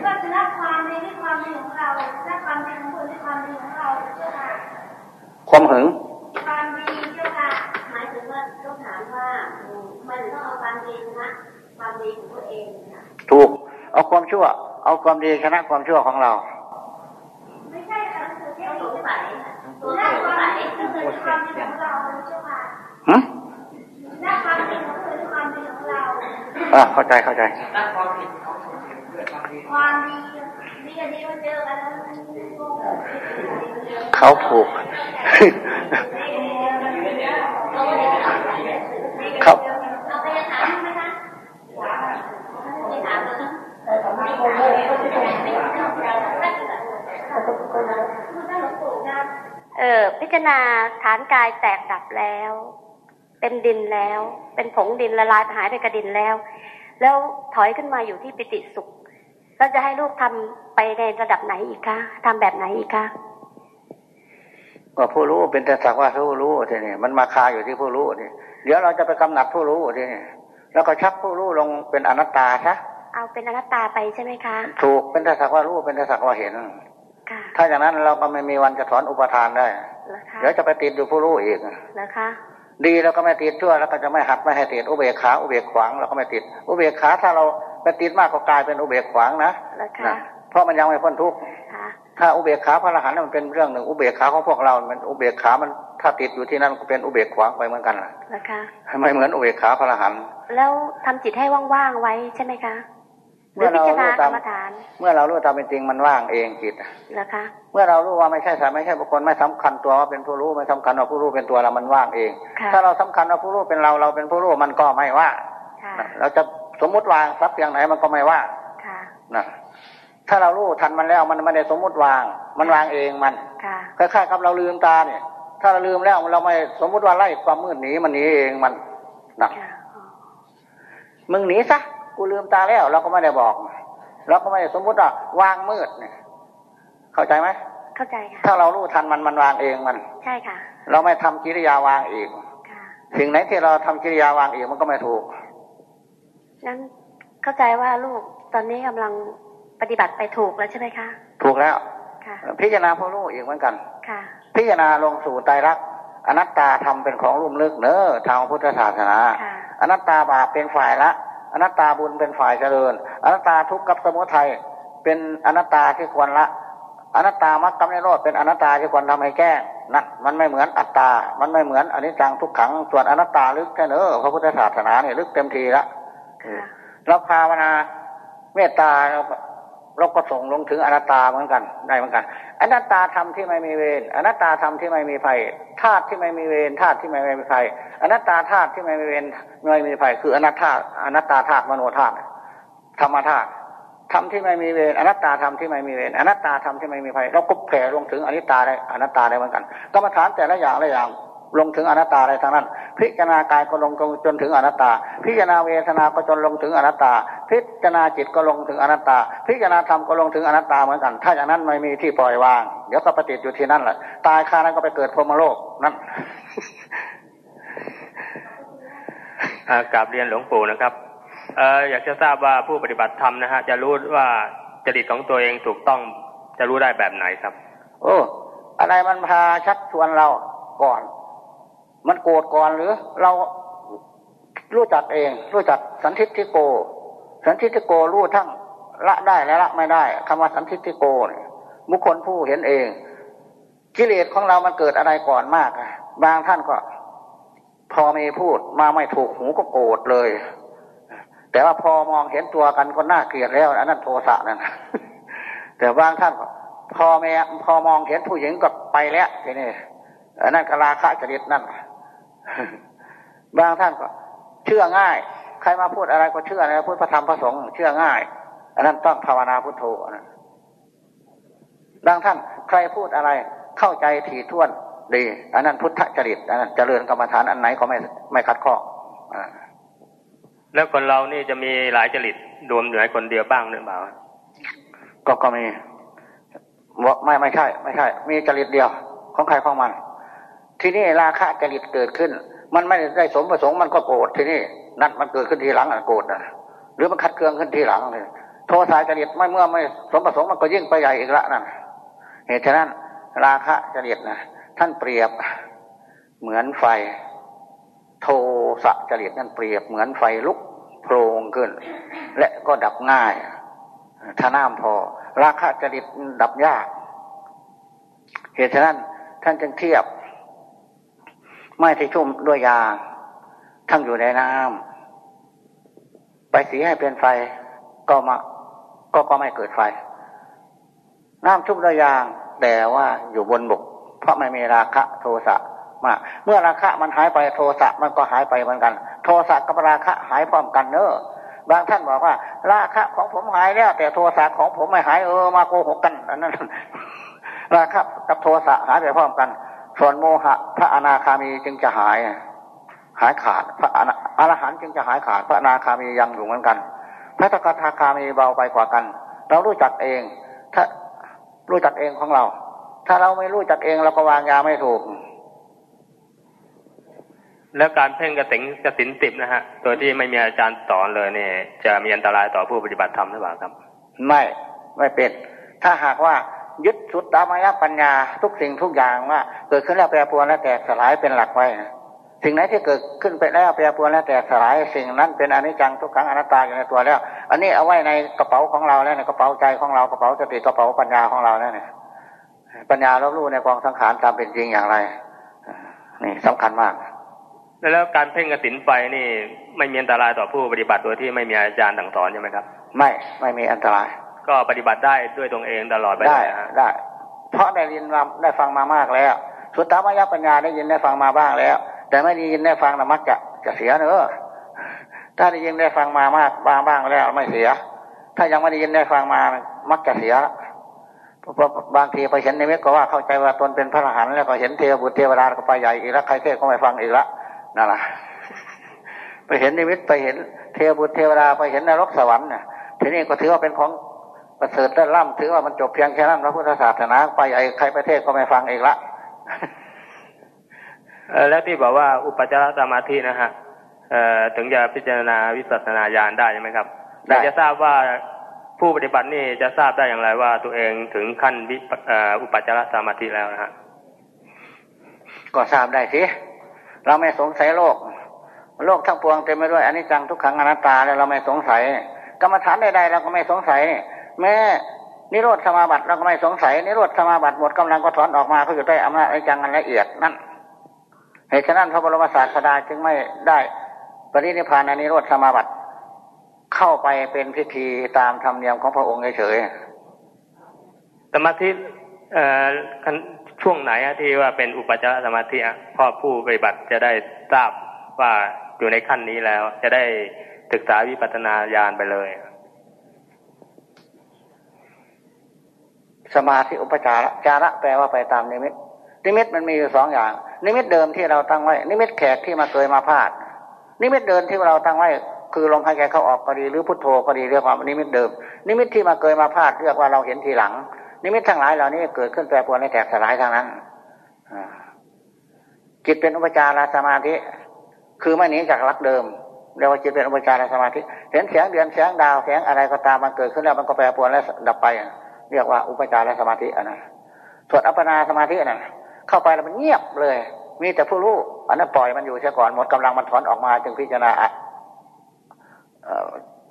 ก็จะรับความดีที่ความดีของเรารับความดีของคนที่ความดีของเราเจ้าค่ะความหึงความดีเจ้าค่ะหมายถึงว่าต้องถามว่ามันต้องเอาความดีนะความดีของตัวเองถูก เอาความชั่ว เอาความดีชนะความชั่วของเรา ไม่ใช่ค่ะแค่สงสัยตัวแรกความดีก็คือความดีของเราเจ้าค่ะฮะความดีก็คือความดีของเรา อ่าเข้าใจเข้าใจความดีดีกับดีมันเจอกันเขาผูกเขาเออพิจารณาฐานกายแตกดับแล้ว เป็นดินแล้ว เป็นผงดินละลายหายไปกระดินแล้ว แล้วถอยขึ้นมาอยู่ที่ปิติสุขเราจะให้ลูกทำไปในระดับไหนอีกคะทำแบบไหนอีกคะก็ผู้รู้เป็นแต่สักว่าผู้รู้ทีนี้มันมาคาอยู่ที่ผู้รู้นี่เดี๋ยวเราจะไปกำหนัดผู้รู้ทีนี้แล้วก็ชักผู้รู้ลงเป็นอนัตตาซะเอาเป็นอนัตตาไปใช่ไหมคะ ถูกเป็นแต่สักว่ารู้เป็นแต่สักว่าเห็นถ้าอย่างนั้นเราก็ไม่มีวันจะถอนอุปทานได้ เดี๋ยวจะไปติดอยู่ผู้รู้อีกนะคะ ดีแล้วก็ไม่ติดชั่วแล้วก็จะไม่หัดไม่ให้ติดอุเบกขาอุเบกขวางเราก็ไม่ติดอุเบกขาถ้าเราไปติดมากก็กลายเป็นอุเบกขวางนะนะเพราะมันยังไม่พ้นทุกข์ถ้าอุเบกขาพระอรหันต์มันเป็นเรื่องหนึ่งอุเบกขาของพวกเรา มันอุเบกขามันถ้าติดอยู่ที่นั่นก็เป็นอุเบกขวางไปเหมือนกันนะคะไม่เหมือนอุเบกขาพระอรหันต์แล้วทำจิตให้ว่างๆไว้ใช่ไหมคะ เมื่อเรารู้ตามเมื่อเรารู้ตามเป็นจริงมันว่างเองจิตนะคะ เมื่อเรารู้ว่าไม่ใช่สัตว์ไม่ใช่บุคคลไม่สำคัญตัวว่าเป็นผู้รู้ไม่สำคัญว่าผู้รู้เป็นตัวเรามันว่างเอง ถ้าเราสำคัญว่าผู้รู้เป็นเราเราเป็นผู้รู้มันก็ไม่ว่าเราจะสมมุติวางสักอย่างไหนมันก็ไม่ว่านะถ้าเรารู้ทันมันแล้วมันไม่ได้สมมุติวาง มันวางเองมันคล้ายๆกับเราลืมตาเนี่ย ถ้าเราลืมแล้วเราไม่สมมุติว่าไล่ความมืดหนีมันหนีเองมันนะมึงหนีซะ กูลืมตาแล้ว เราก็ไม่ได้บอก เราก็ไม่ได้สมมุติว่าวางมืดเนี่ยเข้าใจไหมเข้าใจค่ะถ้าเรารู้ทันมันมันวางเองมัน ใช่ค่ะ เราไม่ทำกิริยาวางเองสิ่งไหนที่เราทำกิริยาวางเองมันก็ไม่ถูกนั้นเข้าใจว่าลูกตอนนี้กำลังปฏิบัติไปถูกแล้วใช่ไหมคะ ถูกแล้วพิจารณาพระลูกอีกเหมือนกันค่ะ พิจารณาลงสู่ใจรักอนัตตาทำเป็นของรุ่มลึกเนอทางพุทธศาสนา อนัตตาบาปเป็นฝ่ายละ อนัตตาบุญเป็นฝ่ายเจริญ อนัตตาทุกข์กับสมุทัยเป็นอนัตตาที่ควรละ อนัตตามรรคกำเนิดเป็นอนัตตาที่ควรทำให้แก้นั่นมันไม่เหมือนอัตตา มันไม่เหมือนอนิจจังทุกขัง ส่วนอนัตตาลึกแค่เนอพระพุทธศาสนาเนี่ยลึกเต็มทีละเราภาวนาเมตตา เราก็ส่งลงถึงอนัตตาเหมือนกัน ได้เหมือนกัน อนัตตาธรรมที่ไม่มีเวรอนัตตาธรรมที่ไม่มีภัยธาตุที่ไม่มีเวรธาตุที่ไม่มีภัยอนัตตาธาตุที่ไม่มีเวรไม่มีภัยคืออนัตตาอนัตตาธาตุมโนธาตุธรรมธาตุธรรมที่ไม่มีเวรอนัตตาธรรมที่ไม่มีเวรอนัตตาธรรมที่ไม่มีภัยเราก็แผ่ลงถึงอนิตตาได้อนัตตาได้เหมือนกันกรรมฐานแต่ละอย่างละอย่าง ลงถึงอนัตตาอะไรทางนั้น พิจารณากายก็ลงจนถึงอนัตตา พิจารณาเวทนาก็จนลงถึงอนัตตา พิจารณาจิตก็ลงถึงอนัตตา พิจารณาธรรมก็ลงถึงอนัตตาเหมือนกัน ถ้าอย่างนั้นไม่มีที่ปล่อยวาง เดี๋ยวก็ปฏิติอยู่ที่นั่นแหละตายคานั้นก็ไปเกิดพรมโลกนั่นกราบเรียนหลวงปู่นะครับออยากจะทราบว่าผู้ปฏิบัติธรรมนะฮะจะรู้ว่าจริตของตัวเองถูกต้องจะรู้ได้แบบไหนครับ โอ้อะไรมันพาชักชวนเราก่อน มันโกรธก่อนหรือ เรารู้จักเอง รู้จักสันทิฏฐิโก สันทิฏฐิโกรู้ทั้งละได้และละไม่ได้คำว่าสันทิฏฐิโกนี่บุคคลผู้เห็นเอง กิเลสของเรามันเกิดอะไรก่อนมากบางท่านก็ พอมีพูดมาไม่ถูกหูก็โกรธเลย แต่ว่าพอมองเห็นตัวกันก็น่าเกลียดแล้ว อันนั้นโทสะนั่นแต่บางท่านก็พอแม่พอมองเห็นผู้หญิงก็ไปแล้วทีนี้อันนั้นกราคะจริตนั่น บางท่านก็เชื่อง่าย ใครมาพูดอะไรก็เชื่อนะพูดพระธรรมพระสงฆ์เชื่อง่าย อันนั้นต้องภาวนาพุทโธนะบางท่านใครพูดอะไรเข้าใจถี่ถ้วนดี อันนั้นพุทธจริตอันนั้นเจริญกรรมฐานอันไหนก็ไม่ไม่ขัดข้องแล้วคนเรานี่จะมีหลายจริตรวมเหนือคนเดียวบ้างหรือเปล่าก็ก็มีไม่ไม่ใช่ ไม่ใช่ มีจริตเดียวของใครของมัน ทีนี้ราคะจริตเกิดขึ้น มันไม่ได้สมประสงค์มันก็โกรธทีนี้นั่นมันเกิดขึ้นทีหลังอะโกรธนะหรือมันคัดเคืองขึ้นทีหลังเลยโทสะจริตไม่เมื่อไม่สมประสงค์มันก็ยิ่งไปใหญ่อีกละนั่นเหตุฉะนั้น ราคะจริตนะท่านเปรียบเหมือนไฟ โทสะจริตนั่นเปรียบเหมือนไฟลุกโพลงขึ้น และก็ดับง่ายถ้าน้ำพอ ราคะจริตดับยาก เหตุฉะนั้นท่านจึงเทียบ ไม่ที่ชุ่มด้วยยา ทั้งอยู่ในน้ำไปสีให้เป็นไฟก็มา ก็ก็ไม่เกิดไฟ น้ำชุ่มด้วยยาง แต่ว่าอยู่บนบก เพราะไม่มีราคะโทสะมาเมื่อราคะมันหายไปโทสะมันก็หายไปเหมือนกัน โทสะกับราคะหายพร้อมกันเนอบางท่านบอกว่า ราคะของผมหายแล้ว แต่โทสะของผมไม่หายเออมาโกหกกันอันนั้นราคะกับโทสะหายไปพร้อมกัน ส่วนโมหะ พระอนาคามีจึงจะหาย หายขาด พระอรหันต์จึงจะหายขาด พระอนาคามียังอยู่เหมือนกัน พระตกทาคามีเบาไปกว่ากัน เรารู้จักเอง ถ้ารู้จักเองของเรา ถ้าเราไม่รู้จักเองเราก็วางยาไม่ถูก แล้วการเพ่งกระสิงกระสินติบนะฮะ โดยที่ไม่มีอาจารย์สอนเลยเนี่ย จะมีอันตรายต่อผู้ปฏิบัติธรรมหรือเปล่าครับ ไม่ ไม่เป็น ถ้าหากว่า ยึดสุดตามายปัญญาทุกสิ่งทุกอย่างว่า เกิดขึ้นแล้วแปรปรวนแล้วแตกสลายเป็นหลักไว้สิ่งไหนที่เกิดขึ้นไปแล้วแปรปรวนแล้วแตกสลายสิ่งนั้นเป็นอนิจจังทุกขังอนัตตาอยู่ในตัวแล้ว อันนี้เอาไว้ในกระเป๋าของเราแล้วในกระเป๋าใจของเรากระเป๋าสติกระเป๋าปัญญาของเราแล้วเนี่ยปัญญาเรารู้ในกองสังขารตามเป็นจริงอย่างไรนี่สำคัญมาก แล้วการเพ่งกสินไปนี่ไม่มีอันตรายต่อผู้ปฏิบัติโดยที่ไม่มีอาจารย์สั่งสอนใช่ไหมครับ ไม่ไม่มีอันตราย ก็ปฏิบัติได้ด้วยตรงเองตลอดไปได้ได้ เพราะได้ยินมาได้ฟังมามากแล้ว สุตตามายปัญญาได้ยินได้ฟังมาบ้างแล้ว แต่ไม่ได้ยินได้ฟังนะมักจะจะเสียเนอะถ้าได้ยินได้ฟังมามากบ้างบ้างแล้วไม่เสีย ถ้ายังไม่ได้ยินได้ฟังมามักจะเสียเพราะบางทีไปเห็นในเมฆก็ว่าเข้าใจว่าตนเป็นพระอรหันต์แล้วก็เห็นเทวบุตรเทวดาก็ไปใหญ่อีกแล้วใครเทศก็ไม่ฟังอีกแล้วนั่นแหละไปเห็นนิมิตไปเห็นเทวบุตรเทวดาไปเห็นนรกสวรรค์เนี่ยทีนี้ก็ถือว่าเป็นของ ประเสริฐและล่ำถือว่ามันจบเพียงแค่นั้นพระพุทธศาสนาไปไอ้ใครประเทศก็ไม่ฟังอีกละแล้วที่บอกว่าอุปจารสมาธินะฮะถึงจะพิจารณาวิสัชนาญาณได้ใช่ไหมครับอยากจะทราบว่าผู้ปฏิบัตินี่จะทราบได้อย่างไรว่าตัวเองถึงขั้นวิอุปจารสมาธิแล้วนะฮะก็ทราบได้สิเราไม่สงสัยโลก โลกทั้งปวงเต็มไปด้วยอนิจจังทุกขังอนัตตาแล้วเราไม่สงสัย กรรมฐานใดๆเราก็ไม่สงสัย แม้นิโรธสมาบัติเราก็ไม่สงสัย นิโรธสมาบัติหมดกำลังก็ถอนออกมาเขาอยู่ใต้อำนาจอนิจจังอันละเอียดนั่นเหตุฉะนั้นพระบรมศาสดาจึงไม่ได้ปรินิพพานในนิโรธสมาบัติเข้าไปเป็นพิธีตามธรรมเนียมของพระองค์เฉยสมาธิช่วงไหนที่ว่าเป็นอุปจารสมาธิพ่อผู้ปฏิบัติจะได้ทราบว่าอยู่ในขั้นนี้แล้ว จะได้ศึกษาวิปัสสนาญาณไปเลย สมาธิอุปจาระจาระแปลว่าไปตามนิมิต นิมิตมันมีอยู่สองอย่าง นิมิตเดิมที่เราตั้งไว้ นิมิตแขกที่มาเกยมาพาด นิมิตเดิมที่เราตั้งไว้ คือลมหายใจเข้าออกก็ดีหรือพุทโธก็ดีเรียกว่านิมิตเดิม นิมิตที่มาเกยมาพาดเรียกว่าเราเห็นทีหลัง นิมิตทั้งหลายเหล่านี้เกิดขึ้นแปรปรวนและแตกสลายทั้งนั้นจิตเป็นอุปจารสมาธิ คือไม่หนีจากหลักเดิมเรียกว่าจิตเป็นอุปจารสมาธิ เห็นแสงเดือนแสงดาวแสงอะไรก็ตามมันเกิดขึ้นแล้วมันก็แปรปรวนและดับไป เรียกว่าอุปจารสมาธิอันนั้นส่วนอัปปนาสมาธินั่นเข้าไปแล้วมันเงียบเลย มีแต่ผู้รู้อันนั้นปล่อยมันอยู่เสียก่อนหมดกำลังมันถอนออกมาจึงพิจารณา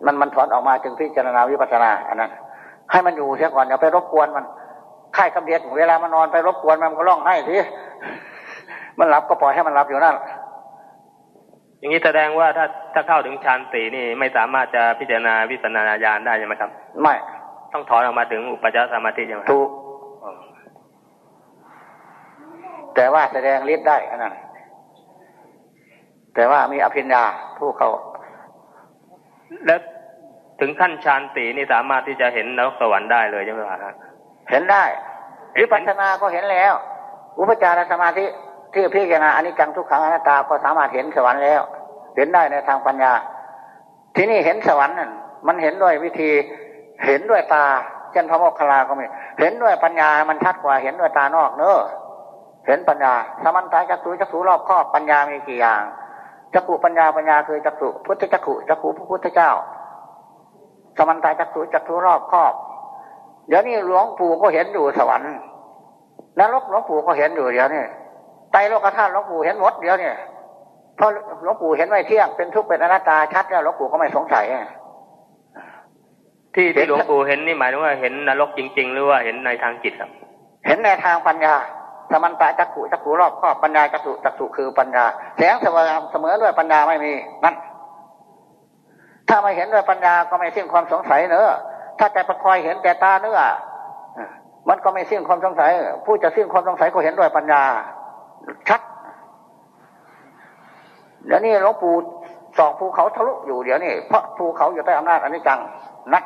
มันมันถอนออกมาจึงพิจารณาวิปัสสนาอันนั้นให้มันอยู่เสียก่อนอย่าไปรบกวนมันค่ายคำเดียดเวลามันนอนไปรบกวนมันก็ร้องไห้สิมันหลับก็ปล่อยให้มันหลับอยู่นั่นอย่างนี้แสดงว่าถ้าถ้าเข้าถึงฌานสี่นี่ไม่สามารถจะพิจารณาวิปัสนาญาณได้ใช่ไหมครับ ไม่ ต้องถอนออกมาถึงอุปจารสมาธิใช่ไหมถูกแต่ว่าแสดงฤทธิ์ได้อันนั้นแต่ว่ามีอภิญญาผู้เขาแล้วถึงขั้นฌานสีนี่สามารถที่จะเห็นนรกสวรรค์ได้เลยใช่ไหมครับเห็นได้วิปัสสนาก็เห็นแล้ว อุปจารสมาธิที่พิจารณาอนิจจังทุกขังอนัตตาก็สามารถเห็นสวรรค์แล้ว เห็นได้ในทางปัญญา ที่นี่เห็นสวรรค์นั่นมันเห็นด้วยวิธี เห็นด้วยตาเช่นพระโมคคัลลาก็มีเห็นด้วยปัญญามันชัดกว่าเห็นด้วยตานอกเนอะเห็นปัญญา สมันตายจักสุจักสุรอบครอบปัญญามีกี่อย่างจักขุปัญญาปัญญาคือจักสุพุทธจักขุจักขุพระพุทธเจ้า สมันตายจักสุจักสุรอบครอบ เดี๋ยวนี้หลวงปู่ก็เห็นอยู่สวรรค์นรกหลวงปู่ก็เห็นอยู่เดี๋ยวนี้ไตโลกธาตุหลวงปู่เห็นหมดเดี๋ยวนี้เพราะหลวงปู่เห็นไม่เที่ยงเป็นทุกข์เป็นอนัตตาชัดแล้วหลวงปู่ก็ไม่สงสัย ที่ที่หลวงปู่เห็นนี่หมายถึงว่าเห็นนรกจริง ๆ หรือว่าเห็นในทางจิตครับ เห็นในทางปัญญา สมันตาจักขุจักขุรอบครอบปัญญาจักขุจักขุคือปัญญา แสงเสมอเสมอด้วยปัญญาไม่มีนั่นถ้าไม่เห็นด้วยปัญญาก็ไม่สิ้นความสงสัยเนอะถ้าแต่ประคอยเห็นแต่ตาเนื้อมันก็ไม่สิ้นความสงสัย ผู้จะสิ้นความสงสัยก็เห็นด้วยปัญญา ชัดเดี๋ยวนี้หลวงปู่สองภูเขาทะลุอยู่เดี๋ยวนี้เพราะภูเขาอยู่ใต้อำนาจอนิจจังนัก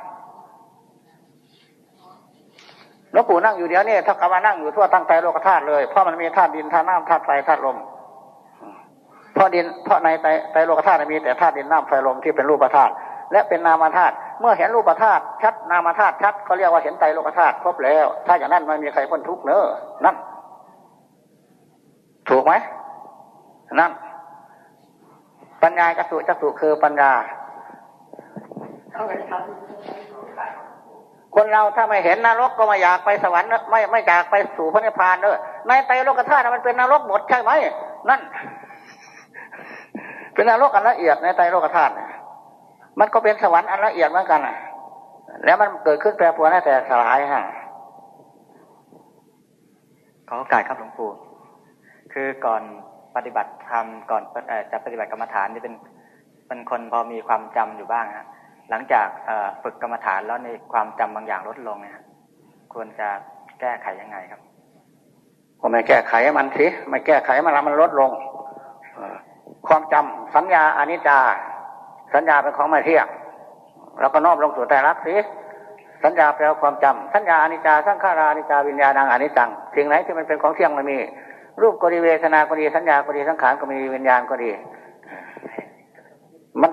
ห ลวงปู่นั่งอยู่เดี๋ยวนี้ถ้ากับว่านั่งอยู่ทั่วตั้งใจโลกธาตุเลย เพราะมันมีธาตุดินธาตุน้ำธาตุไฟธาตุลม เพราะดินเพราะในไตโลกธาตุมีแต่ธาตุดินน้ำไฟลมที่เป็นรูปธาตุและเป็นนามธาตุเมื่อเห็นรูปธาตุชัดนามธาตุชัดเขาเรียกว่าเห็นไตโลกธาตุครบแล้ว ถ้าอย่างนั้นไม่มีใครพ้นทุกข์เนอะนั่น ถูกไหมนั่น ปัญญากสุจักสุคือปัญญาค คนเราถ้าไม่เห็นนรกก็ไม่อยากไปสวรรค์ไม่ไม่อยากไปสู่พระนิพพานเนอะในไตโลกธาตุมันเป็นนรกหมดใช่ไหมนั่น เป็นนรกอันละเอียดในไตโลกธาตุมันก็เป็นสวรรค์อันละเอียดเหมือนกันแล้วมันเกิดขึ้นแปรปรวนแต่สลายฮะขอโอกาสครับหลวงปู่คือก่อนปฏิบัติธรรมก่อนจะปฏิบัติกรรมฐานนี่เป็นเป็นคนพอมีความจำอยู่บ้างฮะ หลังจากฝึกกรรมฐานแล้วในความจำบางอย่างลดลงเนี่ยควรจะแก้ไขยังไงครับก็ไม่แก้ไขมันสิไม่แก้ไขมันแล้วมันลดลงความจำสัญญาอนิจจา สัญญาเป็นของไม่เที่ยงเราก็นอบลงสู่แต่รักสิสัญญาแปลว่าความจำสัญญาอนิจจาสังขารานิจจาวิญญาณังอนิจจังสิ่งไหนที่มันเป็นของเที่ยงมันมี รูปก็ดีเวทนาก็ดีสัญญาก็ดีสังขารก็มีวิญญาณก็ดี มัน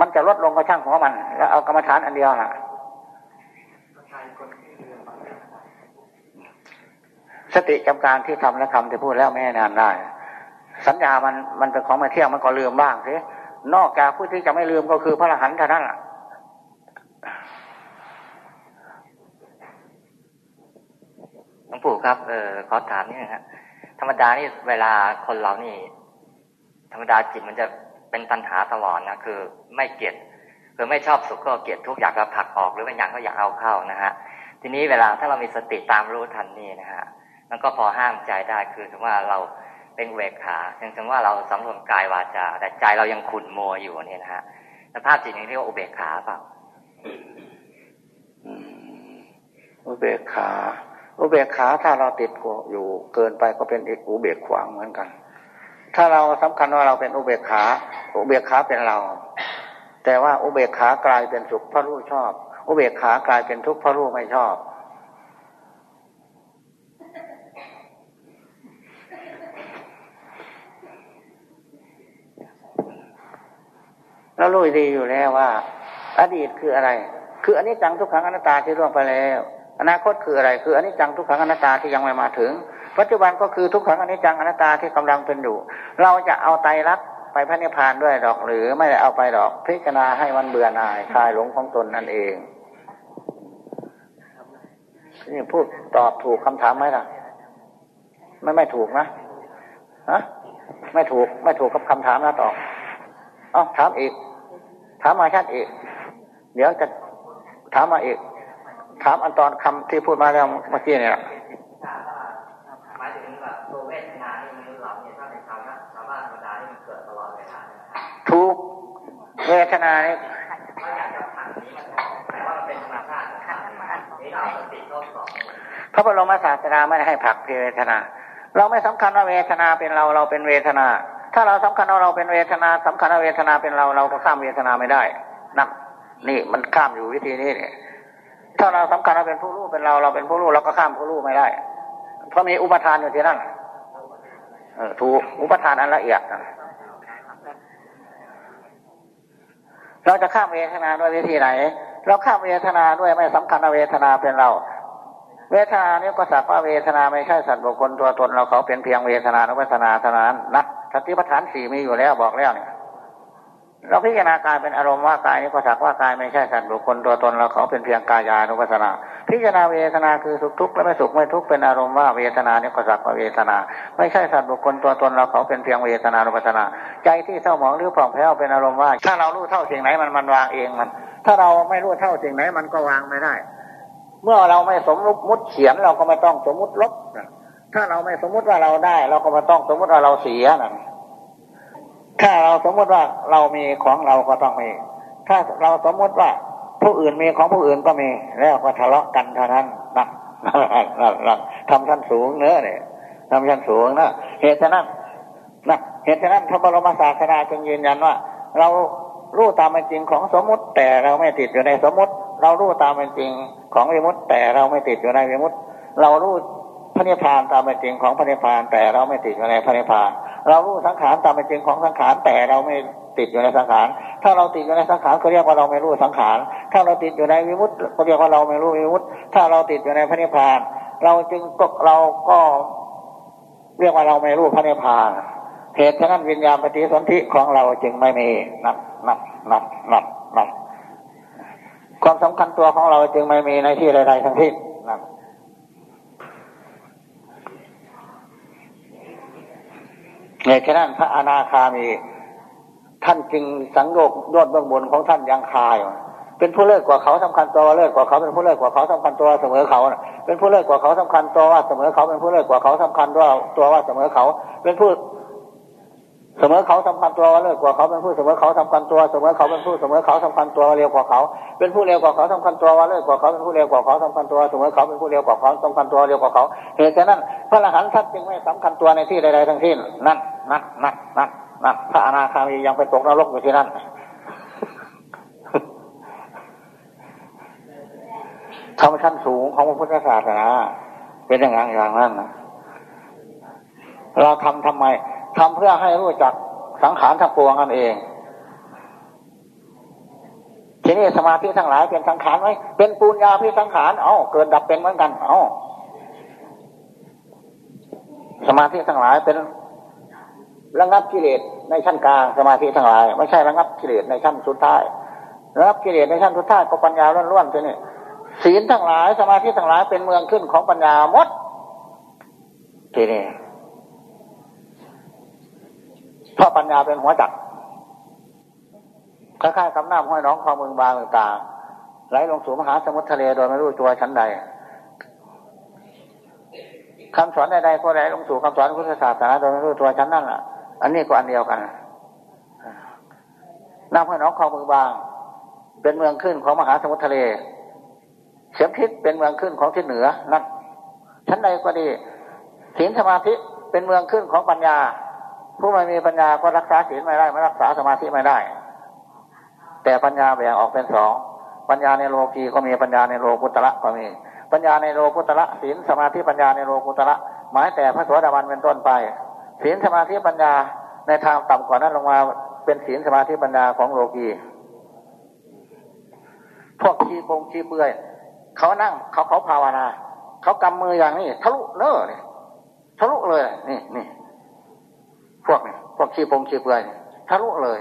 มันจะลดลงก็ช่างของมัน แล้วเอากรรมฐานอันเดียวนะสติจำการที่ทำและคำที่พูดแล้วไม่นานได้ สัญญามันมันเป็นของม่เที่ยงมันก็ลืมบ้างสินอกจากผู้ที่จะไม่ลืมก็คือพระอรหันต์เท่านั้นแหละหลวงปู่ครับ เออขอถามนี่นะครับธรรมดานี่เวลาคนเรานี่ ธรรมดาจิตมันจะ เป็นตัณหาตลอดนะคือไม่เกลียดคือไม่ชอบสุขก็เกลียดทุกอย่างก็ผลักออกหรือไม่อย่างก็อยากเอาเข้านะฮะทีนี้เวลาถ้าเรามีสติตามรู้ทันนี่นะฮะมันก็พอห้ามใจได้คือถึงว่าเราเป็นเวกขาถึงว่าเราสำรวมกายวาจาแต่ใจเรายังขุ่นมัวอยู่เนี่ยนะฮะสภาพจิตนี้เรียกว่าอุเบกขาเปล่าอุเบกขา อุเบกขาถ้าเราติดอยู่เกินไปก็เป็นอีกอุเบกขวางเหมือนกัน ถ้าเราสำคัญว่าเราเป็นอุเบกขา อุเบกขาเป็นเรา แต่ว่าอุเบกขากลายเป็นสุขพระรู้ชอบ อุเบกขากลายเป็นทุกข์พระรู้ไม่ชอบเรารู้ดีอยู่แล้วว่า อดีตคืออะไร คืออันนี้จังทุกครั้งอนัตตาที่ล่วงไปแล้ว อนาคตคืออะไร คืออันนี้จังทุกครั้งอนัตตาที่ยังไม่มาถึง ปัจจุบันก็คือทุกครั้งอนนี้จังอนัตตาที่กำลังเป็นอยู่ เราจะเอาไตรักไปพระนิพพานด้วยดอก หรือไม่ได้เอาไปดอก พิจารณาให้มันเบื่อหน่ายคลายหลงของตนนั่นเองนี่พูดตอบถูกคำถามไหมล่ะไม่ไม่ถูกนะฮะไม่ถูก ไม่ถูกกับคำถามนะตอบอ๋อถามอีก ถามมาชัดอีก เดี๋ยวจะถามมาอีก ถามอันตอนคำที่พูดมาแล้วเมื่อกี้เนี่ย มายถึงแบบตัวเวทนาที่มนุษย์เนี่ยถ้าเป็นชาวนะชาวบ้านธรรมดาที่มันเกิดตลอดเวลาทุกเวทนาเนี่ยถ้าอยากจะทำนี้มันแต่ว่ามันเป็นธรรมชาตินี่เราสติโลกสองพระบรมศาสดาไม่ให้ผักเเวทนา เราไม่สำคัญว่าเวทนาเป็นเราเราเป็นเวทนา ถ้าเราสำคัญว่าเราเป็นเวทนา สำคัญว่าเวทนาเป็นเราเราก็ข้ามเวทนาไม่ได้นักนี่มันข้ามอยู่วิธีนี้เนี่ยถ้าเราสำคัญว่าเป็นผู้รู้เป็นเราเราเป็นผู้รู้เราก็ข้ามผู้รู้ไม่ได้ เพราะมีอุปทานอยู่ที่นั่นเออถูกอุปทานอันละเอียดเราจะข้ามเวทนาด้วยวิธีไหน เราข้ามเวทนาด้วยไม่สำคัญเวทนาเป็นเรา เวทนานี้ก็สักว่าเวทนาไม่ใช่สัตว์บุคคลตัวตนเราเขาเป็นเพียงเวทนานุปัสนาเท่านั้นนะสติปัฏฐานสี่มีอยู่แล้วบอกแล้วเนี่ย เราพิจารณากายเป็นอารมณ์ว่ากายนี้ก็สักว่ากายไม่ใช่สัตว์บุคคลตัวตนเราเขาเป็นเพียงกายานุปัสนา พิจารณาเวทนาคือสุขทุกข์และไม่สุขไม่ทุกข์เป็นอารมณ์ว่าเวทนานี้ก็สักว่าเวทนา ไม่ใช่สัตว์บุคคลตัวตนเราเขาเป็นเพียงเวทนานุปัสนา ใจที่เศร้าหมองหรือผ่องแผ้วเป็นอารมณ์ว่า ถ้าเรารู้เท่าสิ่งไหนมันมันวางเองมัน ถ้าเราไม่รู้เท่าสิ่งไหนมันก็วางไม่ได้ เมื่อเราไม่สมมุติเขียนเราก็ไม่ต้องสมมุติลบถ้าเราไม่สมมุติว่าเราได้ เราก็ไม่ต้องสมมุติว่าเราเสียนั่น ถ้าเราสมมติว่าเรามีของเราก็ต้องมี ถ้าเราสมมติว่าผู้อื่นมีของผู้อื่นก็มี แล้วก็ทะเลาะกันเท่านั้นนะทำชั้นสูงเนื้อเนี่ยทำชั้นสูงนะเหตุฉะนั้นนะเหตุฉะนั้นพระบรมศาสดาจึงยืนยันว่า เรารู้ตามเป็นจริงของสมมติ แต่เราไม่ติดอยู่ในสมมติ เรารู้ตามเป็นจริงของวิมุตแต่เราไม่ติดอยู่ในวิมุตเรารู้ พระนิพพานตามเป็นจริงของพระนิพพาน แต่เราไม่ติดอยู่ในพระนิพพาน เรารู้สังขารตามเป็นจริงของสังขารแต่เราไม่ติดอยู่ในสังขาร ถ้าเราติดอยู่ในสังขารก็เรียกว่าเราไม่รู้สังขาร ถ้าเราติดอยู่ในวิมุตต์ก็เรียกว่าเราไม่รู้วิมุตต์ถ้าเราติดอยู่ในพระนิพพาน เราจึงก็เราก็เรียกว่าเราไม่รู้พระนิพพาน เหตุฉะนั้นวิญญาณปฏิสนธิของเราจึงไม่มีนับนับนับนับนับความสำคัญตัวของเราจึงไม่มีในที่ใดๆทั้งสิ้น ในฉะนั้นพระอนาคามี ท่านจึงสังโยกยอดเบื้องบนของท่านยังคายเป็นผู้เลิศกว่าเขาสำคัญตัวเลิศกว่าเขาเป็นผู้เลิศกว่าเขาสำคัญตัวเสมอเขาเป็นผู้เลิศกว่าเขาสำคัญตัวว่าเสมอเขาเป็นผู้เลิศกว่าเขาสำคัญตัวตัวว่าเสมอเขา เป็นผู้ เสมอเขาสำคัญตัวว่าเลิศกว่าเขาเป็นผู้เสมอเขาสำคัญตัวเสมอเขาเป็นผู้เสมอเขาสำคัญตัวเร็วกว่าเขา เป็นผู้เร็วกว่าเขาสำคัญตัวว่าเลิศกว่าเขาเป็นผู้เร็วกว่าเขาสำคัญตัวเสมอเขาเป็นผู้เร็วกว่าเขาสำคัญตัวเร็วกว่าเขาเหตุฉะนั้น พระอรหันต์ท่านจึงไม่สำคัญตัวในที่ใดๆทั้งสิ้นนั่นนั่นนั่นนั่นนั่นพระอนาคามียังไปตกนรกอยู่ที่นั่นธรรมชั้นสูงของพระพุทธศาสนาเป็นอย่างอย่างนั้นนะเราทำทำไม ทำเพื่อให้รู้จักสังขารทั้งปวงนั่นเอง ทีนี้สมาธิทั้งหลายเป็นสังขารไหมเป็นปูญญาพิสังขาร เอ้าเกิดดับเป็นเหมือนกัน เอ้าสมาธิทั้งหลายเป็นระงับกิเลสในชั้นกลางสมาธิทั้งหลาย ไม่ใช่ระงับกิเลสในชั้นสุดท้ายระงับกิเลสในชั้นสุดท้ายก็ปัญญาล้วนๆทีนี้ศีลทั้งหลาย สมาธิทั้งหลายเป็นเมืองขึ้นของปัญญาหมดทีนี้เพราะ ปัญญาเป็นหัวจักคล้ายๆกับน้ำห้อยน้องคลองเมืองบางต่างไหลลงสู่มหาสมุทรทะเลโดยไม่รู้ตัวชั้นใดคำสอนใดๆก็ไหลลงสู่คำสอนพุทธศาสนาโดยไม่รู้ตัวชั้นนั่นแหละอันนี้ก็อันเดียวกันน้ำห้อยน้องคลองเมืองบาง เป็นเมืองขึ้นของมหาสมุทรทะเลเสียมทิศเป็นเมืองขึ้นของทิศเหนือนั่นชั้นใดก็ดีศีลสมาธิเป็นเมืองขึ้นของปัญญา ผู้ไม่มีปัญญาก็รักษาศีลไม่ได้ไม่รักษาสมาธิไม่ได้ แต่ปัญญาแบ่งออกเป็นสองปัญญาในโลกีก็มีปัญญาในโลกุตระก็มี ปัญญาในโลกุตระศีลสมาธิปัญญาในโลกุตระหมายแต่พระสวสดาวันเป็นต้นไปศีลสมาธิปัญญาในทางต่ำกว่านั้นลงมาเป็นศีลสมาธิปัญญาของโลกีพวกขี้โกงขี้เปื่อยเขานั่งเขาเขาภาวนา เขากำมืออย่างนี้ทะลุเนอเนี่ยทะลุเลย นี่นี่ พวกนี้พวกขี้ปงขี้เปื่อยทะลุเลย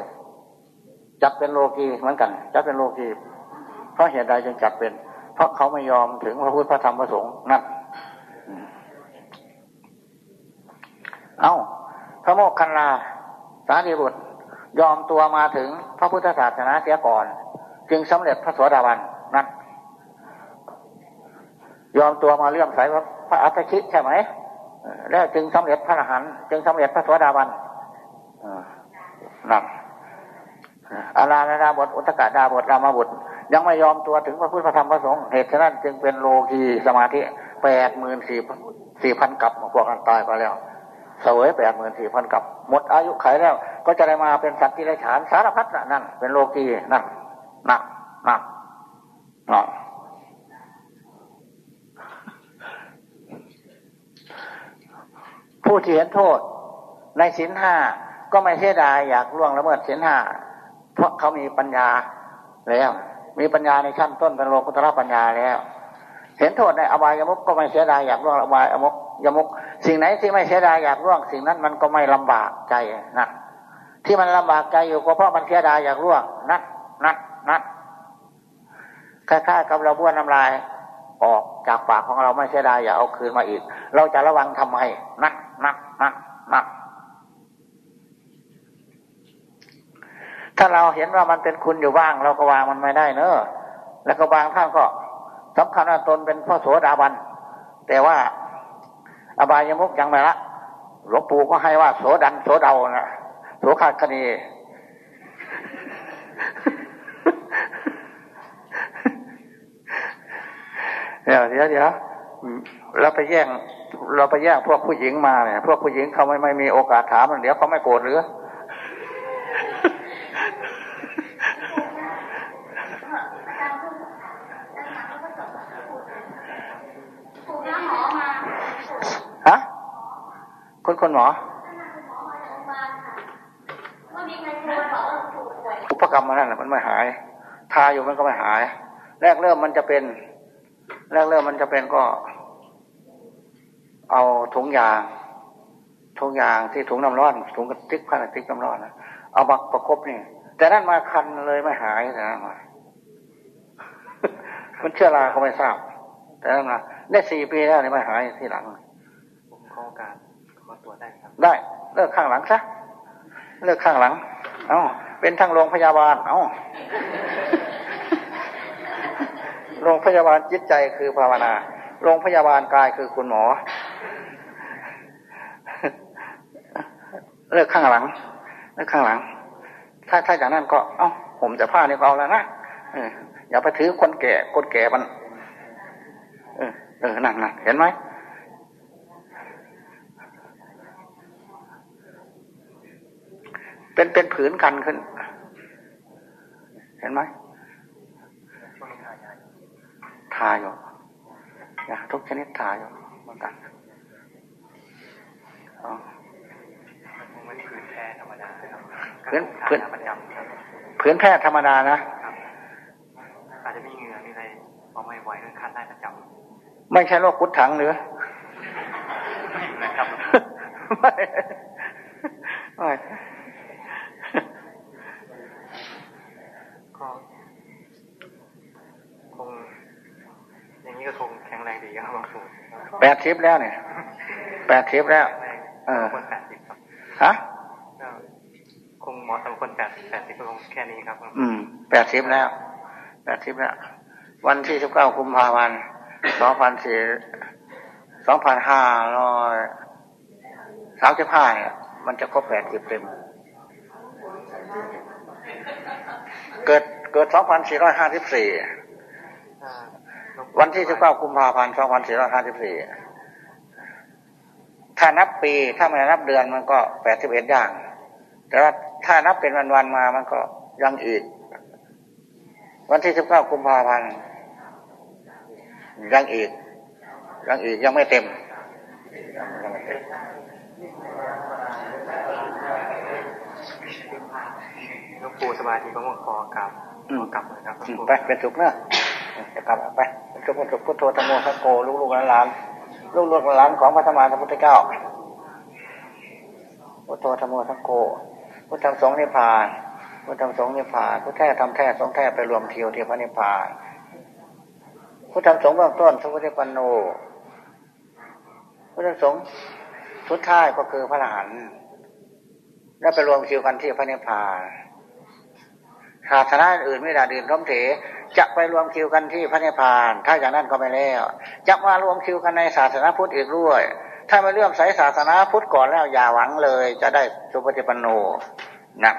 จับเป็นโลกีเหมือนกันจับเป็นโลกีเพราะเหตุใดจึงจับเป็น เพราะเขาไม่ยอมถึงพระพุทธพระธรรมพระสงฆ์นั่นเอาพระโมกขันลาสารีบุตร ยอมตัวมาถึงพระพุทธศาสนาเสียก่อน จึงสำเร็จพระสวสดาวันนั่นยอมตัวมาเลื่อมใสพระอัตคิใช่ไหม แล้วจึงสำเร็จพระอรหันต์จึงสำเร็จพระสวสดาบันนั่นอาราณาบทอุตกาดาบทรามาบุตรยังไม่ยอมตัวถึงพระพุทธธรรมพระสงฆ์เหตุฉะนั้นจึงเป็นโลกีสมาธิแปดหมื่นสี่สี่พันกับพวกกันตายไปแล้ว เสวยแปดหมื่นสี่พันกับ หมดอายุไขแล้ว ก็จะได้มาเป็นสัตว์ที่ไรฉานสารพัดนั่นเป็นโลกีนั่นนั่นนั่นนั่น ผู้ที่เห็นโทษ ในสินห้าก็ไม่เสียดายอยากล่วงละเมิดสินห้าเพราะเขามีปัญญาแล้ว มีปัญญาในขั้นต้นเป็นโลกุตระปัญญาแล้ว เห็นโทษในอบายยมุกก็ไม่เสียดายอยากล่วงอบายยมุกยมุกสิ่งไหนที่ไม่เสียดายอยากล่วงสิ่งนั้นมันก็ไม่ลำบากใจนะที่มันลำบากใจอยู่ก็เพราะมันเสียดายอยากล่วงนัดนัดนัดคล้ายๆกับเราบ้วนน้ำลาย ออกจากปากของเราไม่เสียดายอย่าเอาคืนมาอีก เราจะระวังทำไมนัดนัดนัดนัดถ้าเราเห็นว่ามันเป็นคุณอยู่บ้าง เราก็วางมันไม่ได้เนอะแล้วก็บางท่านก็สำคัญว่าตนเป็นพ่อโสดาบัน แต่ว่าอบายมุกยังไม่ละหลวงปู่ก็ให้ว่าโสดันโสเดานะโสขาดคณี เดี๋ยวเดี๋ยวเดี๋ยวเราไปแย่ง เราไปแย่งพวกผู้หญิงมาเนี่ย พวกผู้หญิงเขาไม่ไม่มีโอกาสถามมันเดี๋ยวเขาไม่โกรธหรือฮะคุณคนหมออุปกรรมมันนั่นแหละมันไม่หาย ทาอยู่มันก็ไม่หาย แรกเริ่มมันจะเป็น แรกเริ่มมันจะเป็นก็ เอาถุงยางถุงยางที่ถุงน้ำร้อนถุงกระติกพลาสติกน้ำร้อนนะเอามาประคบนี่แต่นั่นมาคันเลยไม่หายแต่นั้นมามันเชื้อราเขาไม่ทราบ แต่นั่นมาได้สี่ปีแล้วนี่ไม่หายที่หลังผมขอโอกาสขอตัวได้ครับ ได้เลิกข้างหลังซะเลิกข้างหลัง เอาเป็นทั้งโรงพยาบาล เอา โรงพยาบาลจิตใจคือภาวนา โรงพยาบาลกายคือคุณหมอ เลิกข้างหลัง เลิกข้างหลัง ถ้าถ้าอย่างนั้นก็ เอ้าผมจะผ้าเนี่ก็เอาแล้วนะเอออย่าไปถือคนแก่คนแก่มัน เออเออนั่นนั่นเห็นไหมเป็นเป็นผืนกันขึ้น เห็นไหม ทาอยู่ยาทุกชนิดทาอยู่เหมือนกันอ๋อมันผืนแพ้ธรรมดาครับผืนผืนประจำครับผืนแพทย์ธรรมดานะครับอาจจะมีเหงื่อมีอะไรพอไม่ไหวก็คันได้ประจไม่ใช่โรคกุดถังหรือำนะครับไม่ไม่ ก็คง อย่าง นี้ก็คงแข็งแรงดีครับหลวงปู่แปดทิปแล้วเนี่ยแปดทิปแล้วแรงเออคนแปดสิบครับฮะก็คงเหมาะสำหรับคนแปดสิบแปดสิบก็คงแค่นี้ครับ อืมแปดทิปแล้วแปดทิปแล้ว วันที่สิบเก้ากุมภาพันธ์สองพันสี่สองพันห้าร้อยสามสิบห้าเนี่ยมันจะครบแปดสิบเต็ม เกิดเกิดสองพันสี่ร้อยห้าสิบสี่อ่าหล วงปู่วันที่สิบเก้ากุมภาพันธ์สองพันสี่ร้อยห้าสิบสี่ถ้านับปีถ้าไม่นับเดือนมันก็แปดสิบเอ็ดอย่าง แต่ว่าถ้านับเป็นวันๆมามันก็ยังอีก วันที่สิบเก้ากุมภาพันธ์ยังอีก ยังอีกยังไม่เต็มยังไม่เต็มหลวงปู่สบายดีก็มาขอกลับขอกลับเลยครับหลวงอืมปู่ไปเป็นสุขเนอะจะกลับไปเป็น สุขเป็นสุขพุทโธธรรมโมสังโฆลูกลูกหลานลูกลูกหลานของพระธรรมาสัมพุทธเจ้าพุทโธธรรมโมสังโฆพุทธธรรมสงฆ์นิพพานพุทธธรรมสงฆ์นิพพานพุทธแท้ทำแท้สงฆ์แท้ไปรวมเทียวเที่พระนิพพานพุทธธรรมสงฆ์เบื้องต้นสุปฏิปันโนพุทธธรรมสงฆ์สุดท้ายก็คือพระอรหันต์และไปรวมคิวกันที่พระนิพพาน ศาสนาอื่นไม่ได้ดื่นท้มเถจะไปรวมคิวกันที่พระนิพพาน ถ้าอย่างนั้นก็ไม่แล้ว จะมารวมคิวกันในศาสนาพุทธอีกด้วย ถ้าไม่เลื่อมใสศาสนาพุทธก่อนแล้วอย่าหวังเลย จะได้สุปฏิปันโนนะ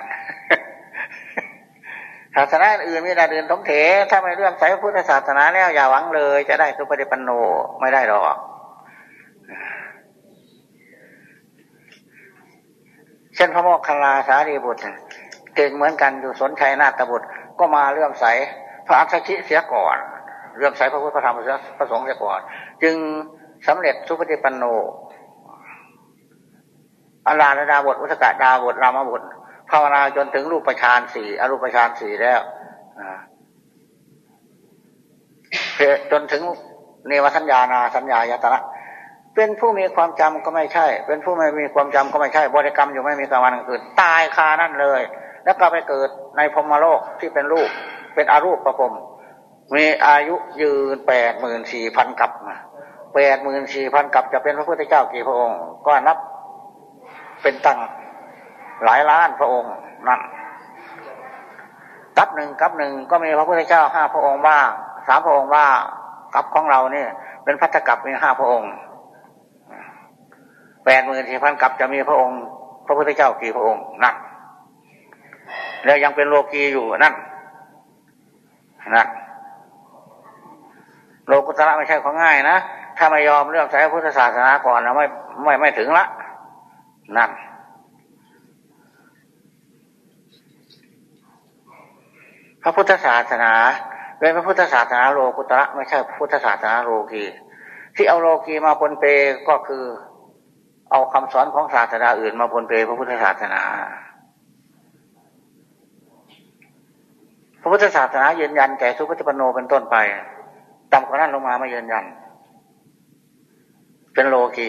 ศาสนาอื่นม่ได้เดินทมเถถ้าไม่เลื่อมใสพุทธศาสนาแล้วอย่าหวังเลย จะได้สุปฏิปันโนไม่ได้หรอกเช่นพระโมคคัลลาสารีบุตร เก่งเหมือนกันอยู่สนชัยนาฏบุตร ก็มาเลื่อมใสพระอัคชิเสียก่อนเลื่อมใสพระพุทธธรรมพระสงฆ์เสียก่อน จึงสำเร็จสุปฏิปันโนอาราดาบทอุตกะดาบทรามบทภาวนาจนถึงรูปฌานสี่อรูปฌานสี่แล้วจนถึงเนวสัญญานาสัญญายตนะเป็นผู้มีความจำก็ไม่ใช่ เป็นผู้ไม่มีความจำก็ไม่ใช่ บริกรรมอยู่ไม่มีกลางวันกลางคืนตายคานั่นเลย แล้วก็ไปเกิดในพรมโลกที่เป็นรูป เป็นอารูปประพรมมีอายุยืนแปดหมื่นสี่พันกับแปดหมื่นสี่พันกับจะเป็นพระพุทธเจ้ากี่พระองค์ ก็นับเป็นตั้งหลายล้านพระองค์นั่นกับหนึ่งกับหนึ่งก็มีพระพุทธเจ้าห้าพระองค์บ้างสามพระองค์บ้างกับของเราเนี่ย เป็นพัทธกับมีห้าพระองค์แปดหมื่นสี่พันกับจะมีพระองค์ พระพุทธเจ้ากี่พระองค์นั่น แล้วยังเป็นโลกีอยู่นั่นนั่นโลกุตระไม่ใช่ของง่ายนะถ้าไม่ยอมเลือกใช้พุทธศาสนาก่อนนะไม่ไม่ไม่ถึงละนั่นพระพุทธศาสนาเป็นพระพุทธศาสนาโลกุตระไม่ใช่พุทธศาสนาโลกีที่เอาโลกีมาปนเปก็คือ เอาคำสอนของศาสนาอื่นมาปนเปพระพุทธศาสนา พระพุทธศาสนายืนยันแก่สุปฏิปโนเป็นต้นไปต่ำกว่านั้นลงมาไม่ยืนยัน เป็นโลกี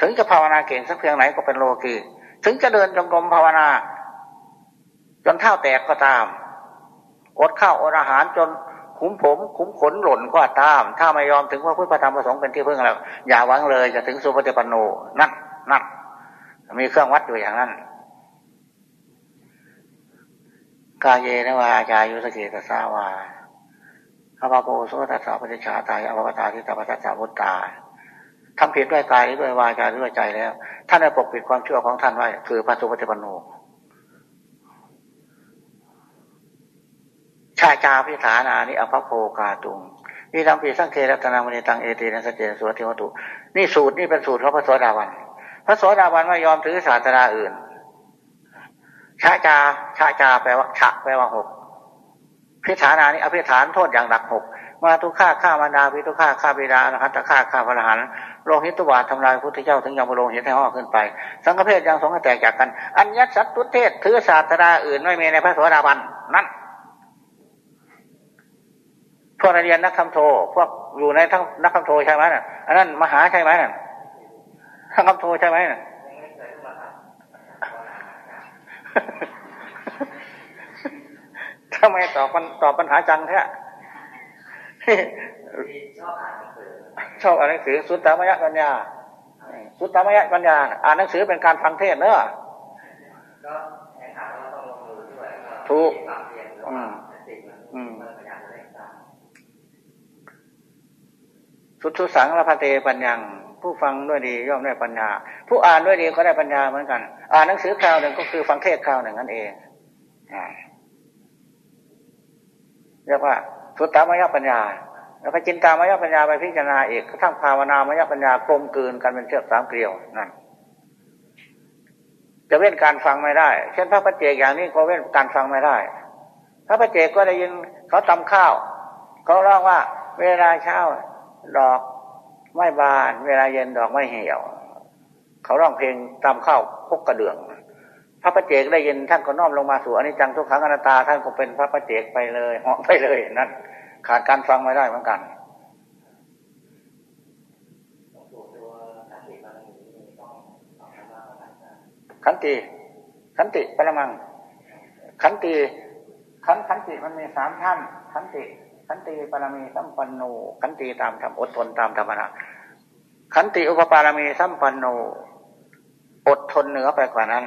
ถึงจะภาวนาเก่งสักเพียงไหนก็เป็นโลกีถึงจะเดินจงกรมภาวนา จนเท้าแตกก็ตามอดข้าวอดอาหารจนขุมผมขุมขนหล่นก็ตาม ถ้าไม่ยอมถึงว่าพุทธธรรมประสงค์เป็นที่พึ่งแล้ว อย่าหวังเลยจะถึงสุปฏิปันโนนั่นนั่นมีเครื่องวัดอยู่อย่างนั้น กายเยนวาจายุสเกตสาวาอภาโปโสตัสสะปฏิชาตายอภปตาทิตาปัสสะพุตตาทำผิดด้วยกายด้วยวาจาด้วยใจแล้ว ท่านได้ปกปิดความชั่วของท่านไว้ คือพระสุปฏิปันโนชาจาพิฐานานิอภโภกาตุงนี่ทำปีสังเครัตนามณีตังเอตินัสเจนสุวัติวัตุ นี่สูตรนี่เป็นสูตรของพระโสดาบัน พระโสดาบันไม่ยอมถือศาสนาอื่น ชาจาชาจาแปลว่าฉะแปลว่าหกพิฐานานิอภิฐานโทษอย่างหนักหกมาทุกข้าข้ามานาพิทุข้าข้าบิดานะครับตะข้าข้าพระหันโลหิตตุบาททำลายพุทธเจ้าถึงยังบรลงเห็นให้ห่อขึ้นไป สังฆเพศยังสงฆ์แตกจากกัน อัญญสัตตุเทศถือศาสนาอื่นไม่มีในพระโสดาบันนั่นพวกเรียนนักคำโทพวกอยู่ในทั้งนักคำโทใช่ไหมน่ะอันนั้นมหาใช่ไหมน่ะทั้งคำโทใช่ไหมน่ะ ทำไมตอบตอบปัญหาจังแท้ชอบอ่านหนังสือสุตตามยปัญญา สุตตามยปัญญา อ่านหนังสือเป็นการฟังเทศเนอะถูกอืมอืมสุทุสังละพเตปัญญัง ผู้ฟังด้วยดีย่อมได้ปัญญา ผู้อ่านด้วยดีก็ได้ปัญญาเหมือนกัน อ่านหนังสือคราวหนึ่งก็คือฟังเทศคราวหนึ่งนั่นเอง เรียกว่าสุตตามยปัญญา แล้วก็จินตามยปัญญาไปพิจารณาอีกทั้งภาวนามยปัญญากลมกลืนกันเป็นเชือกสามเกลียวนั่นจะเว้นการฟังไม่ได้ เช่นพระปัจเจกอย่างนี้ก็เว้นการฟังไม่ได้ พระปัจเจกก็ได้ยินเขาตำข้าวเขาร้องว่า เวลาเช้าดอกไม่บาน เวลาเย็นดอกไม่เหี่ยว เขาร้องเพลงตามข้าวพกกระเดื่อง พระประเจกได้ยินท่านก็น้อมลงมาสู่อนิจจังทุกขังอนัตตาท่านก็เป็นพระประเจกไปเลยเหาะไปเลยนั่นขาดการฟังไม่ได้เหมือนกันขันติขันติปรมัง ขันติขันขันติมันมีสามท่านขันติ ขันติปรมีสัมปันโนขันติตามธรรมอดทนตามธรรมนะขันติอุปปารมีสัมปันโนอดทนเหนือไปกว่านั้น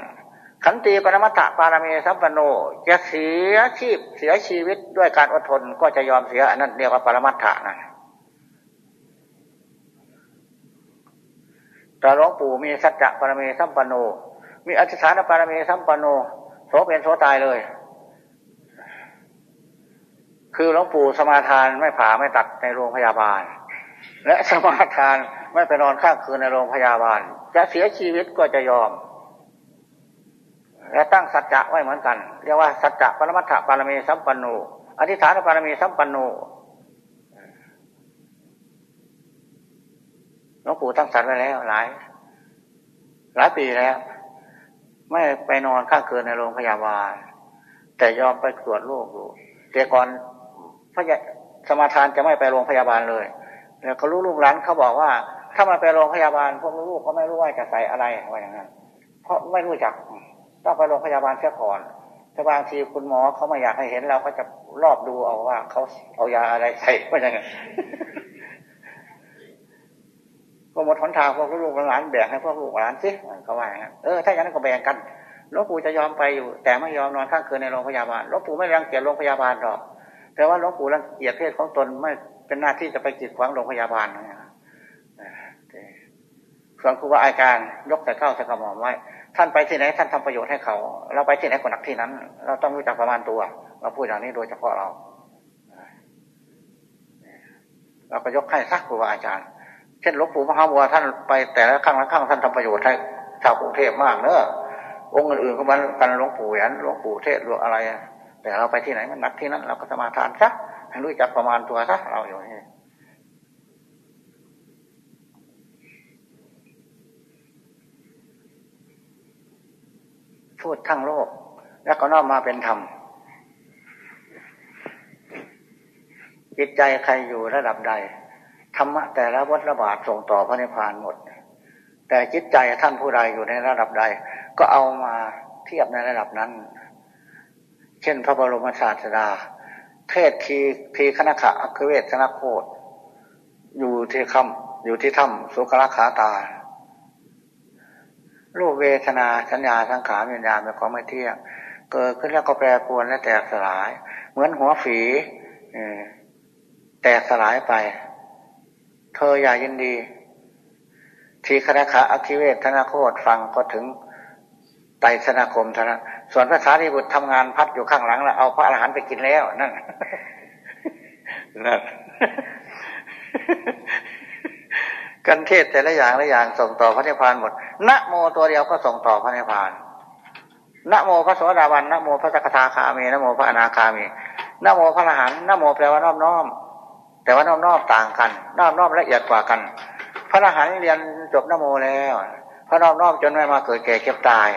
ขันติปรมัตถปารมีสัมปันโนจะเสียชีพเสียชีวิตด้วยการอดทนก็จะยอมเสียอันนั้นเรียกว่าปรมัตถานะแต่หลวงปู่มีสัจจะปรมีสัมปันโน มีอธิษฐานปรมีสัมปันโนโสเป็นโสตายเลย คือหลวงปู่สมาทานไม่ผ่าไม่ตัดในโรงพยาบาล และสมาทานไม่ไปนอนข้างคืนในโรงพยาบาล จะเสียชีวิตก็จะยอม และตั้งสัจจะไว้เหมือนกัน เรียกว่าสัจจะปรมัตถปารมีสัมปันโนอธิษฐานปารมีสัมปันโนหลวงปู่ตั้งสัตว์ไว้แล้วหลาย หลายปีแล้ว ไม่ไปนอนข้างคืนในโรงพยาบาล แต่ยอมไปตรวจโรคอยู่แต่ก่อนพระสมาทานจะไม่ไปโรงพยาบาลเลยแล้วเขาลูกลูกหลานเขาบอกว่า ถ้ามันไปโรงพยาบาลพวกลูกก็ไม่รู้ว่าจะใส่อะไรว่าอย่างนั้นเพราะไม่รู้จัก ต้องไปโรงพยาบาลเสียก่อนถ้าบางทีคุณหมอเขาไม่อยากให้เห็นเราก็จะรอบดูเอาว่าเขาเอายาอะไรใส่ว่าอย่างนั้นก็หมดหนทางพวกลูกหลานแบ่งให้พวกลูกหลานสิเขาว่าอย่างนั้นเออถ้าอย่างนั้นก็แบ่งกันหลวงปู่จะยอมไปอยู่ แต่ไม่ยอมนอนข้างคืนในโรงพยาบาลหลวงปู่ไม่รังเกียจโรงพยาบาลหรอกแต่ว่าหลวงปู่รังเกียจเพศของตนไม่เป็นหน้าที่จะไปกีดขวางโรงพยาบาลนะส่วนครูบาอาจารย์ยกแต่เข้าใส่กระหม่อมไว้ ท่านไปที่ไหนท่านทำประโยชน์ให้เขา เราไปที่ไหนคนหนักที่นั้น เราต้องรู้จักประมาณตัวเราพูดอย่างนี้โดยเฉพาะเรา เราก็ยกให้สักครูบาอาจารย์ เช่นหลวงปู่มหาบัวท่านไปแต่ละครั้งละครั้งท่านทำประโยชน์ให้ชาวกรุงเทพมากเนอะองค์อื่นๆก็มันกันหลวงปู่ยันหลวงปู่เทศหลวงอะไร แต่เราไปที่ไหนมันหนักที่นั้น เราก็สมาทานซะให้รู้จักประมาณตัวซะเราอยู่นี่ พูดทั้งโลก แล้วก็น้อมมาเป็นธรรม จิตใจใครอยู่ระดับใด ธรรมะแต่ละวัฏระบาดส่งต่อพระนิพพานหมด แต่จิตใจท่านผู้ใดอยู่ในระดับใด ก็เอามาเทียบในระดับนั้น เช่นพระบรมศาสดา เทศทีทีคณะขะอัคเวทคณะโคตอยู่ที่คำอยู่ที่ถ้ำสุขลักขาตา รูปเวทนาสัญญาสังขารวิญญาณเป็นของไม่เที่ยง เกิดขึ้นแล้วก็แปรปรวนและแตกสลาย เหมือนหัวฝีแตกสลายไป เธออย่ายินดี ทีคณะคะอคิเวทธนาโคตฟังก็ถึงไตสนาคมเท่านั้นส่วนพระสารีบุตรทำงานพัดอยู่ข้างหลังแล้วเอาพระอรหันต์ไปกินแล้วนั่นนั่น กันเทศแต่ละอย่างละอย่างส่งต่อพระนิพพานหมดนะโมตัวเดียวก็ส่งต่อพระนิพพานนะโมพระโสดาบันนะโมพระสกทาคามีนะโมพระอนาคามีนะโมพระอรหันต์นะโมแปลว่าน้อมน้อม แต่ว่าน้อมน้อมต่างกัน น้อมน้อมละเอียดกว่ากัน พระอรหันต์เรียนจบนะโมแล้ว พระน้อมน้อมจนไม่มาเกิดแก่เก็บตาย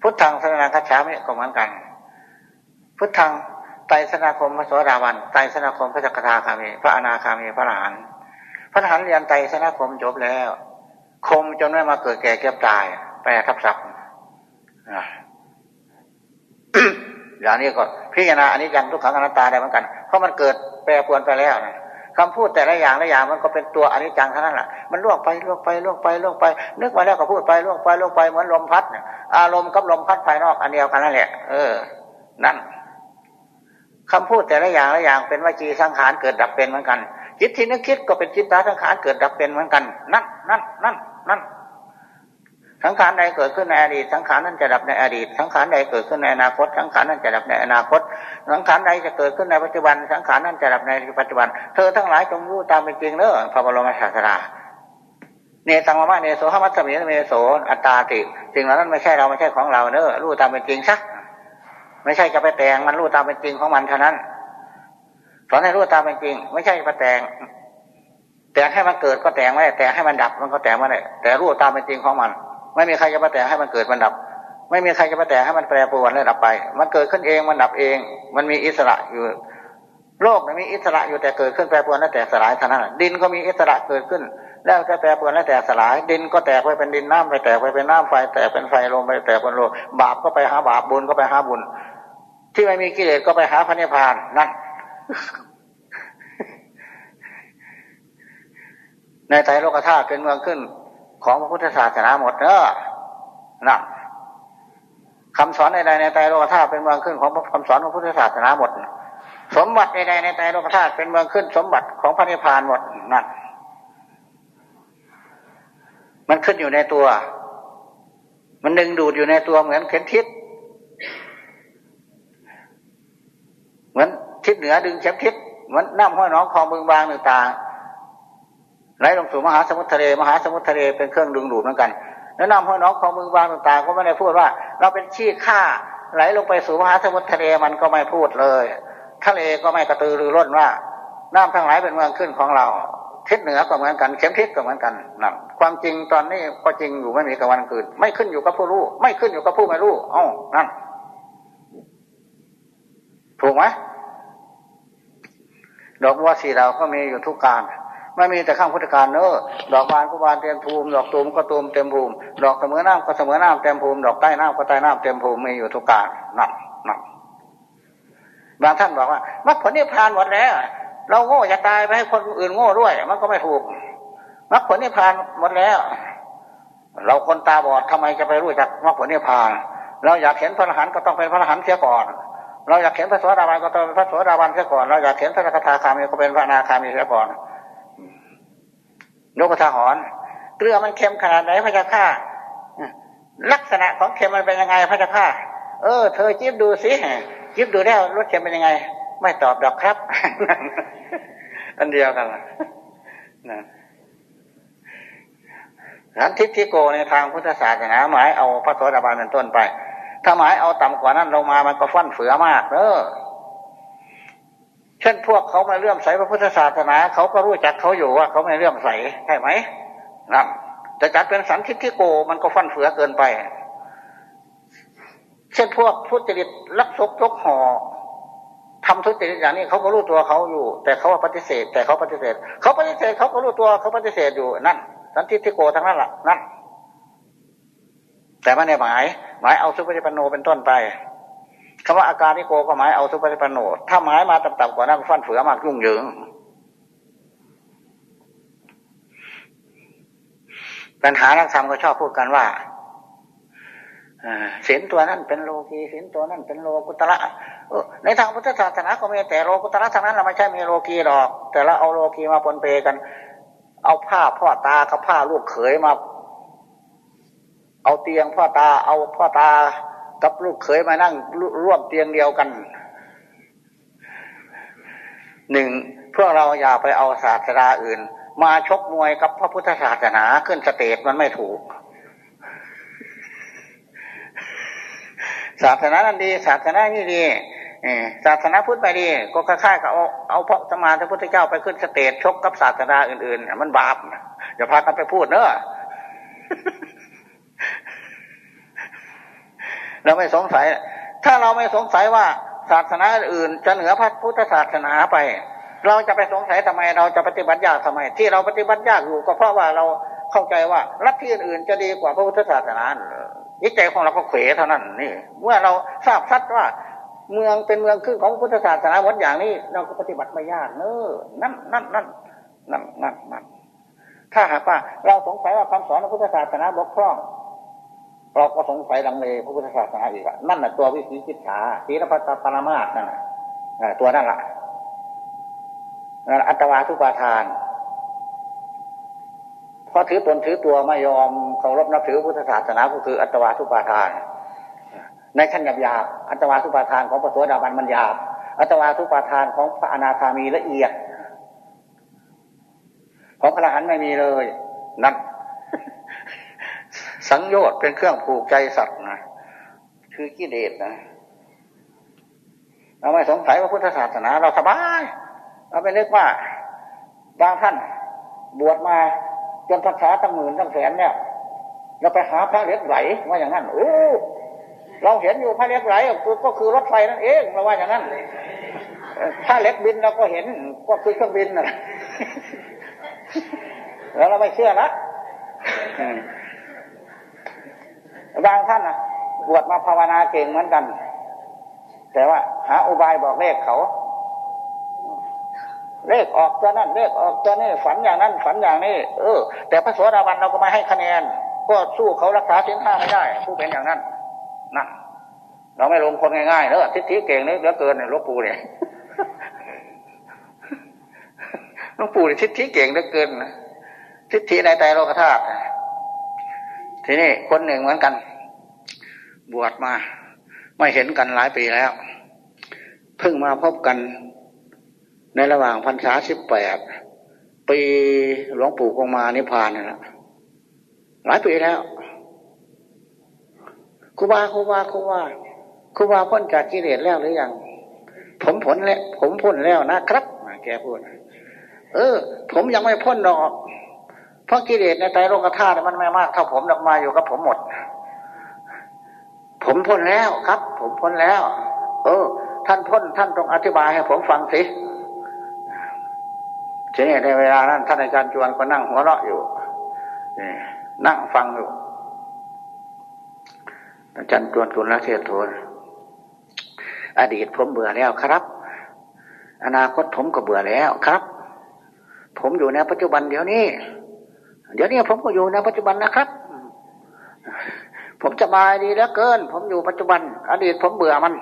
พุทธังสนาคัจฉามิก็เหมือนกัน พุทธังไตรสนาคมพระโสดาบันไตรสนาคมพระสกทาคามี พระอนาคามีพระอรหันต์ พระทหารเรียนไตรสนาคมจบแล้ว คมจนไม่มาเกิดแก่เก็บตาย แปรทับศัพท์อย่างนี้ก็พิจารณาอันนี้ยังทุกขังอนัตตาได้เหมือนกัน เพราะมันเกิดแปรปวนไปแล้วนะคำพูดแต่ละอย่างละอย่างมันก็เป็นตัวอนิจจังเท่านั้นแหละมันล่วงไปล่วงไปล่วงไปล่วงไป นึกมาแล้วก็พูดไปล่วงไปล่วงไปเหมือนลมพัดอารมณ์กับลมพัดภายนอกอันเดียวกันนั่นแหละ เออ นั่นคำพูดแต่ละอย่างละอย่างเป็นวจีสังขารเกิดดับเป็นเหมือนกัน จิตที่นึกคิดก็เป็นจิตตาสังขารเกิดดับเป็นเหมือนกัน นั่นนั่นนั่นนั่นสังขารใดเกิดขึ้นในอดีตสังขารนั้นจะดับในอดีตสังขารใดเกิดขึ้นในอนาคตสังขารนั้นจะดับในอนาคตสังขารใดจะเกิดขึ้นในปัจจุบัน สังขารนั้นจะดับในปัจจุบัน เธอทั้งหลายจงรู้ตามเป็นจริงเนอะพระบรมศาสดาเนตังมะเนโสหมัตสมิเมโสอัตตาติสิ่งเหล่านั้นไม่ใช่เราไม่ใช่ของเราเนอะรู้ตามเป็นจริงซะไม่ใช่จะไปแต่งมันรู้ตามเป็นจริงของมันเท่านั้น สอนให้รู้ตามเป็นจริง ไม่ใช่มาแต่งแต่งให้มันเกิดก็แต่งไม่ได้แต่งให้มันดับมันก็แต่งไม่ได้แต่รู้ตามเป็นจริงของมัน ไม่มีใครจะมาแต่งให้มันเกิดมันดับ ไม่มีใครจะมาแต่งให้มันแปรปรวนและดับไป มันเกิดขึ้นเองมันดับเอง มันมีอิสระอยู่ โลกมันมีอิสระอยู่แต่เกิดขึ้นแปรปรวนและแตกสลายเท่านั้นดินก็มีอิสระเกิดขึ้น แล้วก็แปรปรวนและแตกสลาย ดินก็แตกไปเป็นดินน้ำไปแตกไปเป็นน้ำไฟแตกเป็นไฟลมไปแตกเป็นลมบาปก็ไปหาบาปบุญก็ไปหาบุญ ที่ไม่มีกิเลสก็ไปหาพระนิพพานนั่น ในไตรโลกธาตุเป็นเมืองขึ้น ของพระพุทธศาสนาหมดเนอะนะคำสอนใดๆในไตรโลกธาตุเป็นเมืองขึ้นของคำสอนของพุทธศาสนาหมด สมบัติใดๆในไตรโลกธาตุเป็นเมืองขึ้น สมบัติของพระนิพพานหมดนั่นมันขึ้นอยู่ในตัว มันดึงดูดอยู่ในตัวเหมือนเข็มทิศเหมือน ทิศเหนือดึงเข็มทิศเหมือนน้ำห้อยน้องคลองบึงบางต่างไหลลงสู่มหาสมุทรทะเลมหาสมุทรทะเลเป็นเครื่องดึงดูดเหมือนกัน แล้วน้ำห้วยน้องของมือบางต่างๆ ก็ไม่ได้พูดว่า เราเป็นชี้ข้าไหลลงไปสู่มหาสมุทรทะเลมันก็ไม่พูดเลย ทะเลก็ไม่กระตือรือร้นว่า น้ำทั้งหลายเป็นเมืองขึ้นของเราทิศเหนือก็เหมือนกัน เข็มทิศก็เหมือนกันนั่นความจริงตอนนี้ก็จริงอยู่ไม่มีกับวันคืน ไม่ขึ้นอยู่กับผู้รู้ ไม่ขึ้นอยู่กับผู้ไม่รู้อ๋อนั่นถูกไหม ดอกบัวสีเราก็มีอยู่ทุกการไม่มีแต่ข้างพุทธการเนอะดอกบานก็บานเต็มภูมิ ดอกตูมก็ตูมเต็มภูมิ ดอกเสมอน้ำก็เสมอน้ำเต็มภูมิ ดอกใต้น้ำก็ใต้น้ำเต็มภูมิ มีอยู่ทุกการนับนับบางท่านบอกว่ามรรคผลนิพพานหมดแล้ว เราโง่จะตายไปให้คนอื่นโง่ด้วย มันก็ไม่ถูกมรรคผลนิพพานหมดแล้ว เราคนตาบอดทำไมจะไปรู้จักมรรคผลนิพพาน เราอยากเห็นพระอรหันต์ก็ต้องเป็นพระอรหันต์เสียก่อน เราอยากเห็นพระสวสดาบันก็เป็นพระสวสดาบันเสียก่อน เราอยากเห็นพระกทาคามีก็เป็นพระนาคามีเสียก่อนนกกระทาหอนเกลือมันเค็มขนาดไหนพระเจ้าข้าลักษณะของเค็มมันเป็นยังไงพระเจ้าข้าเออ เธอจิ้มดูสิจิ้มดูแล้วรสเค็มเป็นยังไง ไม่ตอบดอกครับ อันเดียวกันนะสันทิฏฐิโกในทางพุทธศาสนาหมายเอาพระโสดาบันเป็นต้นไป ถ้าหมายเอาต่ำกว่านั้นลงมามันก็ฟั่นเฟือมากเออเช่นพวกเขามาเลื่อมใสพระพุทธศาสนาเขาก็รู้จักเขาอยู่ว่าเขาไม่เลื่อมใสใช่ไหมนะแต่จัดเป็นสันทิฏฐิโกมันก็ฟั่นเฟือเกินไป เช่นพวกพุจริตลักศกยกห่อทำทุจริตอย่างนี้เขาก็รู้ตัวเขาอยู่ แต่เขาปฏิเสธ แต่เขาปฏิเสธ เขาปฏิเสธเขาก็รู้ตัวเขาปฏิเสธอยู่นั่นสันทิฏฐิโกทั้งนั้นแหละนั่น แต่ไม่ได้หมาย หมายเอาสุปฏิปันโนเป็นต้นไปคำว่าอาการนิโกก็หมายเอาสุปฏิปันโนถ้าหมายมาต่ำๆกว่านั้นฟันเฟือมากยุ่งเหยิงปัญหานักธรรมก็ชอบพูดกันว่าศีลตัวนั้นเป็นโลกีศีลตัวนั้นเป็นโลกุตระในทางพุทธศาสนาก็มีแต่โลกุตระทางนั้นเราไม่ใช่มีโลกีหรอก แต่เราเอาโลกีมาปนเปกัน เอาผ้าพ่อตากับผ้าลูกเขยมา เอาเตียงพ่อตา เอาพ่อตากับลูกเขยมานั่งร่วมเตียงเดียวกันหนึ่งพวกเราอย่าไปเอาศาสนาอื่น มาชกมวยกับพระพุทธศาสนาขึ้น stage มันไม่ถูก ศาสนานั้นดี ศาสนานี่ดีศาสนาพุทธไปดี ก็คล้ายๆกับเอาเอาพระสมานพระพุทธเจ้าไปขึ้น stage ชกกับศาสนาอื่นๆ มันบาปอย่าพากันไปพูดเนอะ เราไม่สงสัย ถ้าเราไม่สงสัยว่าศาสนาอื่นจะเหนือพระพุทธศาสนาไป เราจะไปสงสัยทำไมเราจะปฏิบัติยากทำไม ที่เราปฏิบัติยากอยู่ก็เพราะว่าเราเข้าใจว่ารัฐที่อื่นจะดีกว่าพระพุทธศาสนาวิจัยของเราก็เขวเท่านั้นนี่ เมื่อเราทราบชัดว่าเมืองเป็นเมืองขึ้นของพุทธศาสนาหมดอย่างนี้ เราก็ปฏิบัติไม่ยากเนอนั่นนั่นนั่นนั่นนั่นนั่นถ้าหากว่าเราสงสัยว่าคำสอนของพุทธศาสนาบกพร่อง เราก็สงสัยลังเลพระพุทธศาสนาอีกนั่นแหละตัววิสีจิตฉาศีลพัตปรมาสนั่นแหละตัวนั่นแหละอัตวาทุปาทานพอถือตนถือตัวไม่ยอมเคารพนับถือพุทธศาสนาก็คืออัตวาทุปาทาน ในขั้นหยาบหยาบอัตวาทุปาทานของพระสวสดาบันมันหยาบ อัตวาทุปาทานของพระอนาคามีละเอียด ของพระอรหันต์ไม่มีเลย นั่น สังโยชน์เป็นเครื่องผูกใจสัตว์นะคือกิเลสนะเราไม่สงสัยว่าพุทธศาสนาเราสบายเราไปนึกว่าบางท่านบวชมาจนภาษาตั้งหมื่นตั้งแสนเนี่ยเราไปหาพระเล็กไหลว่าอย่างนั้นโอ้เราเห็นอยู่พระเล็กไหลก็คือรถไฟนั่นเองเราว่าอย่างนั้นถ้าเล็กบินเราก็เห็นก็คือเครื่องบินนะแล้วเราไม่เชื่อละ บางท่านนะบวชมาภาวนาเก่งเหมือนกัน แต่ว่า หาอุบายบอกเลขเขา เลขออกตัวนั้นเลขออกตัวนี้ฝันอย่างนั้น ฝันอย่างนี้ เออ แต่พระสวสดาบันเราก็ไม่ให้คะแนน ก็สู้เขารักษาสินห้าไม่ได้ ผู้เป็นอย่างนั้นนะเราไม่ลงคนง่ายๆเนอะทิฏฐิเก่งนี่เหลือเกินเนี่ยลูกปู่เนี่ยลูกปู่เนี่ยทิฏฐิเก่งเหลือเกินทิฏฐิในใจโลกธาตุ ทีนี้คนหนึ่งเหมือนกัน บวชมา ไม่เห็นกันหลายปีแล้ว เพิ่งมาพบกัน ในระหว่างพรรษาสิบแปดปีหลวงปู่คงมานิพพานนี่แหละหลายปีแล้วครูบาครูบาครูบาครูบาพ้นจากกิเลสแล้วหรือยังผมผลแล้วผมพ้นแล้วนะครับแกพูด เออ ผมยังไม่พ้นดอก เพราะกิเลสในใจโลกธาตุมันไม่มากเท่าผมดอกมาอยู่กับผมหมด ผมพ้นแล้วครับ ผมพ้นแล้ว เออ ท่านพ้นท่านต้องอธิบายให้ผมฟังสิททีนี้ในเวลานั้นท่านอาจารย์จวนก็นั่งหัวเราะอยู่นั่งฟังอยู่อาจารย์จวนกุลเทศโทนอดีตผมเบื่อแล้วครับ อนาคตผมก็เบื่อแล้วครับ ผมอยู่ในปัจจุบันเดี๋ยวนี้ เดี๋ยวนี้ผมก็อยู่ในปัจจุบันนะครับผมสบายดีแล้วเกิน ผมอยู่ปัจจุบัน อดีตผมเบื่อมัน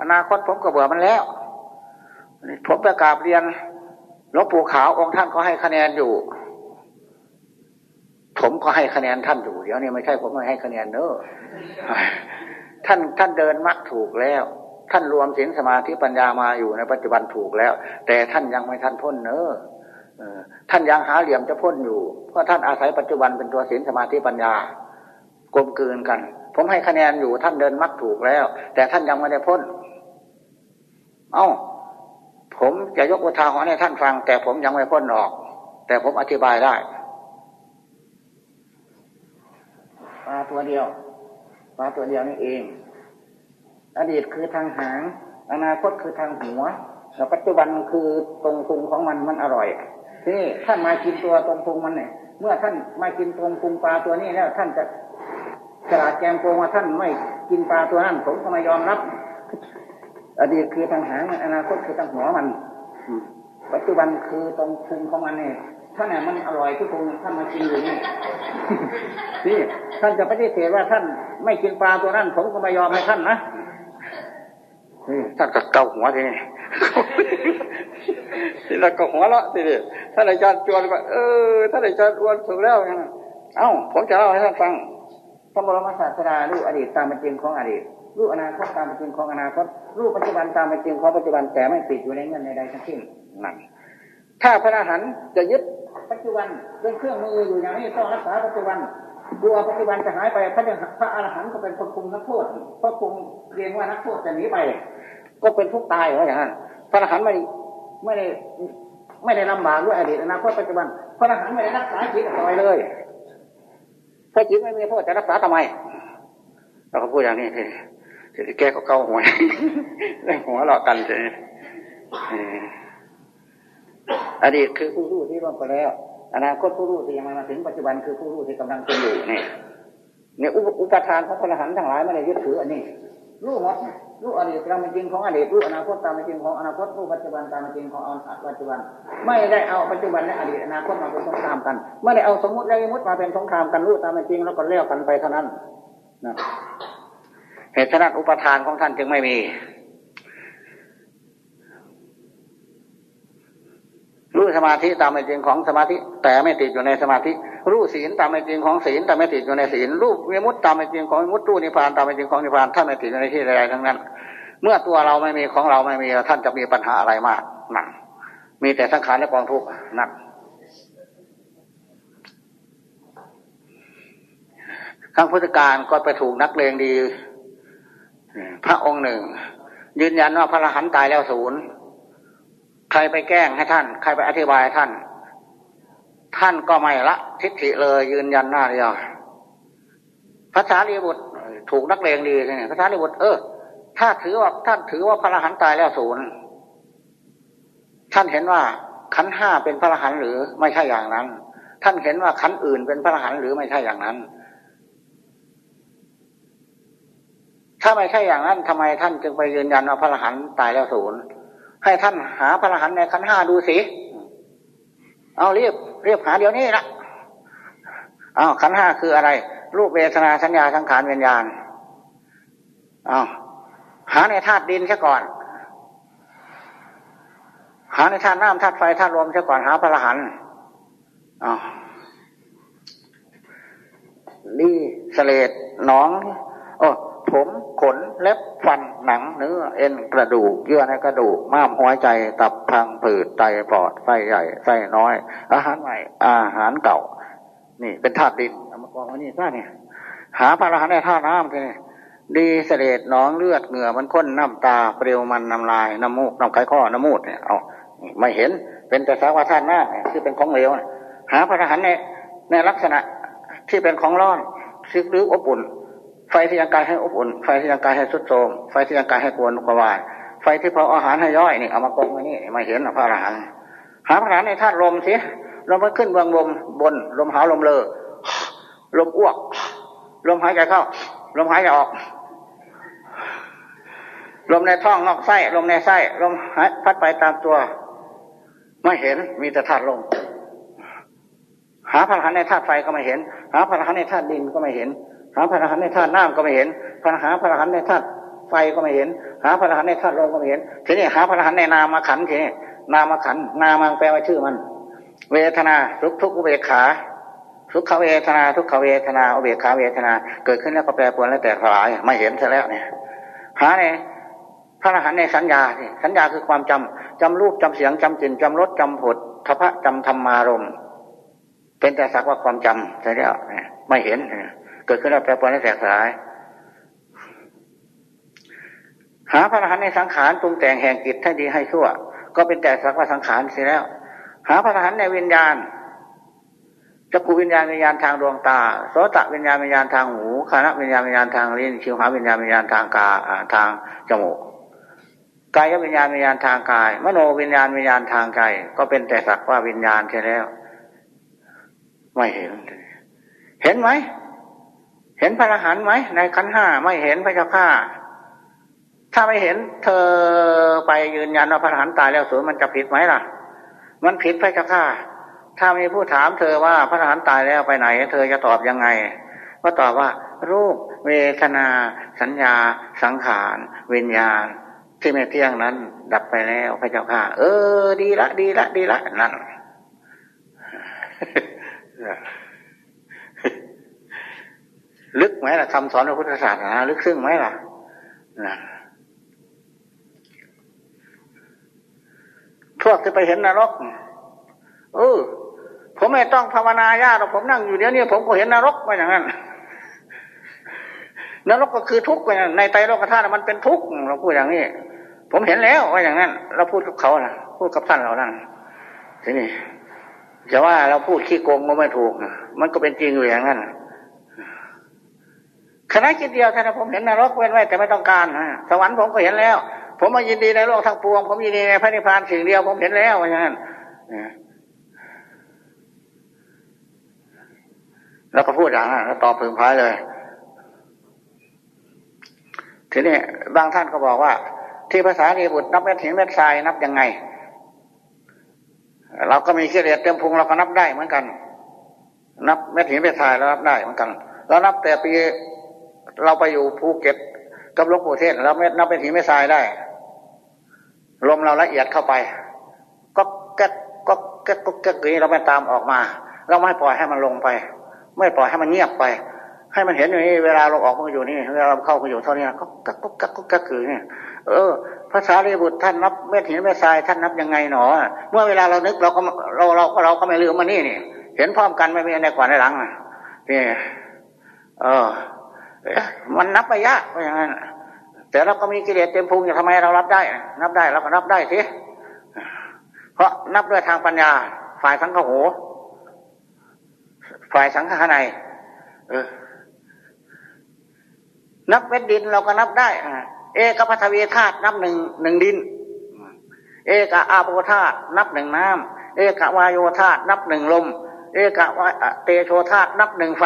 อนาคตผมก็เบื่อมันแล้วผมไปกราบเรียนหลวงปู่ขาวองค์ท่านก็ให้คะแนนอยู่ ผมก็ให้คะแนนท่านอยู่เดี๋ยวนี้ไม่ใช่ผมไม่ให้คะแนนเนอะท่านท่านเดินมักถูกแล้ว ท่านรวมศีลสมาธิปัญญามาอยู่ในปัจจุบันถูกแล้ว แต่ท่านยังไม่ท่านพ้นเนอะ ท่านยังหาเหลี่ยมจะพ้นอยู่ เพราะท่านอาศัยปัจจุบันเป็นตัวศีลสมาธิปัญญากลมกลืนกัน ผมให้คะแนนอยู่ท่านเดินมักถูกแล้ว แต่ท่านยังไม่ได้พ้น เอา้า ผมจะยกอุทาหรณ์ให้ท่านฟัง แต่ผมยังไม่พ้นออก แต่ผมอธิบายได้ปลาตัวเดียวปลาตัวเดียวนี่เอง อดีตคือทางหาง อนาคตคือทางหัวแล้วปัจจุบันคือตรงพุงของมันมันอร่อย นี้ท่านมากินตัวตรงพุงมันเนี่ยเมื่อท่านมากินตรงพุงปลาตัวนี้แล้วท่านจะฉลาดแกมโกงว่าท่านไม่กินปลาตัวนั้นผมก็ไม่ยอมรับ อดีตคือทางหางอนาคตคือทางหัวมัน ปัจจุบันคือตรงพุงของมันเนี่ยท่านเนี่ยมันอร่อยทุกคนท่านมากินอยู่นี่นี่ท่านจะปฏิเสธว่าท่านไม่กินปลาตัวนั้นผมก็ไม่ยอมให้ท่านนะ ท่านก็เกาหัวทีนี้ทีละก็หัวละทีนี้ท่านอาจารย์จวนก็เออท่านอาจารย์จวนถูกแล้วไงเอ้าผมจะเล่าให้ท่านฟังพระบรมศาสดารู้อดีตตามเป็นจริงของอดีตรู้อนาคตตามเป็นจริงของอนาคตรู้ปัจจุบันตามเป็นจริงของปัจจุบันแต่ไม่ติดอยู่ในเงื่อนใดทั้งสิ้นนั่นถ้าพระอรหันต์จะยึดปัจจุบันเป็นเครื่องมืออยู่อย่างนี้ต้องรักษาปัจจุบันกลัวปัจจุบันจะหายไปพระพระอรหันต์ก็เป็นคนคุมนักโทษเพราะคุมเรียนว่านักโทษจะหนีไป ก็เป็นทุกตายว่าอย่างนั้นพระอรหันต์ไม่ไม่ได้ไม่ได้ลำบากด้วยอดีตอนาคตปัจจุบันพระอรหันต์ไม่ได้รักษาจิตอะไรเลยถ้าจิตไม่มีโทษจะรักษาทำไมเราก็พูดอย่างนี้ทีแก้ก็เก้าหัวเรื่องหัวเรากันเลยอดีตคือผู้รู้ที่ร่วมไปแล้ว อนาคตผู้รู้ที่ยังมาถึงปัจจุบันคือผู้รู้ที่กำลังเป็นอยู่นี่เนี่ยอุปทานของพระอรหันต์ทั้งหลายไม่ได้ยึดถืออันนี้ รู้หมดรู้อดีตตามจริงของอดีตรู้อนาคตตามจริงของอนาคตรู้ปัจจุบันตามจริงของปัจจุบัน ไม่ได้เอาปัจจุบันและอดีตอนาคตมาเป็นสงครามกัน ไม่ได้เอาสมมติและสมุติมาเป็นสงครามกันรู้ตามจริงแล้วก็เลี้ยวกันไปเท่านั้นนะเหตุฉะนั้นอุปทานของท่านจึงไม่มี รู้สมาธิตามเป็นจริงของสมาธิ แต่ไม่ติดอยู่ในสมาธิ รู้ศีลตามเป็นจริงของศีลแต่ไม่ติดอยู่ในศีลรู้วิมุตตามเป็นจริงของวิมุตรู้นิพพานตามเป็นจริงของนิพพานท่านไม่ติดอยู่ในที่ใดๆทั้งนั้น เมื่อตัวเราไม่มีของเราไม่มีท่านจะมีปัญหาอะไรมากหนักมีแต่สังขารและกองทุกข์หนักข้างพุทธการก็ไปถูกนักเลงดี พระองค์หนึ่ง ยืนยันว่าพระอรหันต์ตายแล้วศูนย์ ใครไปแกล้งให้ท่าน ใครไปอธิบายท่าน ท่านก็ไม่ละทิฏฐิเลยยืนยันหน้าเดียวภาษาลีบุตรถูกนักเลงดีเนี่ยภาษาลีบุตรเออถ้าถือว่าท่านถือว่าพระอรหันต์ตายแล้วศูนย์ท่านเห็นว่าขันห้าเป็นพระอรหันต์หรือไม่ใช่อย่างนั้น ท่านเห็นว่าขันอื่นเป็นพระอรหันต์หรือไม่ใช่อย่างนั้น ถ้าไม่ใช่อย่างนั้นทำไมท่านจึงไปยืนยันว่าพระอรหันต์ตายแล้วศูนย์ ให้ท่านหาพระอรหันต์ในขันห้าดูสิเอาเรียบเรียบหาเดี๋ยวนี้นะเอาขันห้าคืออะไร รูปเวทนาสัญญาสังขารวิญญาณเอาหาในธาตุดินซะก่อน หาในธาตุน้ำธาตุไฟธาตุลมซะก่อนหาพระอรหันต์เอาดีสเลดหนอง โอ้ ผมขนเล็บฟันหนังเนื้อเอ็นกระดูกเยื่อในกระดูกม้ามหัวใจตับพังผืดไตปอดไส้ใหญ่ไส้น้อย อาหารใหม่ อาหารเก่า นี่เป็นธาตุดินเอามากองไว้นี่ซะเนี่ย หาพระอรหันต์ในธาตุน้ำเลยดีเสด็จน้องเลือดเหงื่อมันข้นน้ำตาเปรียวมันน้ำลายน้ำมูกน้ำไขข้อน้ำมูดเนี่ยเอาไม่เห็นเป็นแต่สาวธาตุหน้าที่เป็นของเหลวหาพระอรหันต์ในในลักษณะที่เป็นของร้อนซึกหรืออบอุ่น ไฟที่ยังกายให้อบอุ่น ไฟที่ยังกายให้สุดโทมไฟที่ยังกายให้กวนกวายไฟที่เผาอาหารให้ย่อยนี่เอามากองไว้นี่ไม่เห็นพระอรหันต์หาพระฐานในธาตุลมสิลมมันขึ้นเบื้องบนบน ลมหาวลมเลอลมอ้วก ลมหายใจเข้า ลมหายใจออก ลมในท้องนอกไส้ลมในไส้ลมหายพัดไปตามตัว ไม่เห็นมีแต่ธาตุลมหาพระฐานในธาตุไฟก็ไม่เห็น หาพระฐานในธาตุดินก็ไม่เห็น หาพระฐานในธาตุน้ำก็ไม่เห็นพระหาพระฐานในธาตุไฟก็ไม่เห็น หาพระฐานในธาตุลมก็ไม่เห็นทีนี้หาพระฐานในนามขันทีนี้นามขันนามังแปลว่าชื่อมัน เวทนาทุกทุกเวขาทุกขเวทนา ทุกขเวทนาเวขาเวทนา เกิดขึ้นแล้วก็แปรปรวนแล้วแตกสลายไม่เห็นซะแล้วเนี่ยหาในพระอรหันต์ในสัญญาสัญญาคือความจำจำรูปจำเสียงจำกลิ่นจำรสจำผดทพะจำธรรมารมเป็นแต่สักว่าความจำใช่แล้วไม่เห็น เกิดขึ้นแล้วแปรปรวนแล้วแตกสลาย หาพระอรหันต์ในสังขารปรุงแต่งแห่งกิจให้ดีให้ชั่ว ก็เป็นแต่สักว่าสังขารเสียแล้ว หาพระอรหันต์ในวิญญาณจักรวิญญาณวิญญาณทางดวงตาโสตวิญญาณวิญญาณทางหูคณะวิญญาณวิญญาณทางลิ้นชิวหาวิญญาณวิญญาณทางกาทางจมูกกายวิญญาณวิญญาณทางกาย มโนวิญญาณวิญญาณทางใจก็เป็นแต่สักว่าวิญญาณใช่แล้ว ไม่เห็น เห็นไหม ห็นพระอรหันต์ไหมในขันห้าไม่เห็นพระเจ้าข้าถ้าไม่เห็นเธอไปยืนยันว่าพระอรหันต์ตายแล้วสูญมันจะผิดไหมล่ะ มันผิดพระเจ้าข้าถ้ามีผู้ถามเธอว่าพระอรหันต์ตายแล้วไปไหน เธอจะตอบยังไง ก็ตอบว่า รูปเวทนา สัญญา สังขารวิญญาณ ที่ไม่เที่ยงนั้น ดับไปแล้วพระเจ้าค่ะเออ ดีละ ดีละ ดีละนั่น ลึกไหมล่ะคำสอนพระพุทธศาสนาลึกซึ้งไหมล่ะนะพวกที่ไปเห็นนรกเออผมไม่ต้องภาวนายากหรอกผมนั่งอยู่เดี๋ยวนี้ผมก็เห็นนรกไปอย่างนั้นนรกก็คือทุกข์ไปในไตรโลกธาตุมันเป็นทุกข์เราพูดอย่างนี้ ผมเห็นแล้วว่าอย่างนั้น เราพูดกับเขานะพูดกับท่านเรานั่นทีนี้จะว่าเราพูดขี้โกงก็ไม่ถูกมันก็เป็นจริงอยู่อย่างนั้น คณะคิดเดียวท่านผมเห็นนรกเว้นไว้แต่ไม่ต้องการสวรรค์ผมก็เห็นแล้ว ผมมายินดีในโลกทั้งปวง ผมยินดีในพระนิพพานสิ่งเดียวผมเห็นแล้วอย่างนั้นแล้วก็พูดอย่างนั้นแล้วตอบพึงพายเลย ทีนี้บางท่านก็บอกว่า ที่ภาษาดีบุตรนับเม็ดหินเม็ดทรายนับยังไง เราก็มีเกลียดเต็มพุงเราก็นับได้เหมือนกัน นับเม็ดหินเม็ดทรายเรานับได้เหมือนกันเรานับแต่ปี เราไปอยู่ภูเก็ตกับลกปู่เทศเราไม่นับเป็นหินเม็ดทรายได้ ลมเราละเอียดเข้าไป ก็แก๊กก็แก๊กก็แก๊กนี้เราไม่ตามออกมา เราไม่ปล่อยให้มันลงไป ไม่ปล่อยให้มันเงียบไป ให้มันเห็นอย่างนี้เวลาเราออกมาอยู่นี่เวลาเราเข้ามาอยู่เท่านี้ก็กักก็กักก็กักคือเนี่ยเออภาษาลีบุตรท่านนับเม็ดหินเม็ดทรายท่านนับยังไงหนอ เมื่อเวลาเรานึกเราก็เราเราก็เราก็ไม่ลืมมานี่นี่เห็นพร้อมกันไม่มีอะไรก่อนในหลังนี่เออ มันนับไปยากอย่างนั้นแต่เราก็มีกิเลสเต็มพุงอยู่ทำไมเรารับได้ นับได้เราก็นับได้สิเพราะนับด้วยทางปัญญา ฝ่ายสังฆโหฝ่ายสังฆาในเออ นับเม็ดดินเราก็นับได้เอกพัทวีธาตุนับหนึ่งหนึ่งดิน เอกอาโปธาตุนับหนึ่งน้ำเอกวายโยธาตุนับหนึ่งลม เอกวเตโชธาตุนับหนึ่งไฟ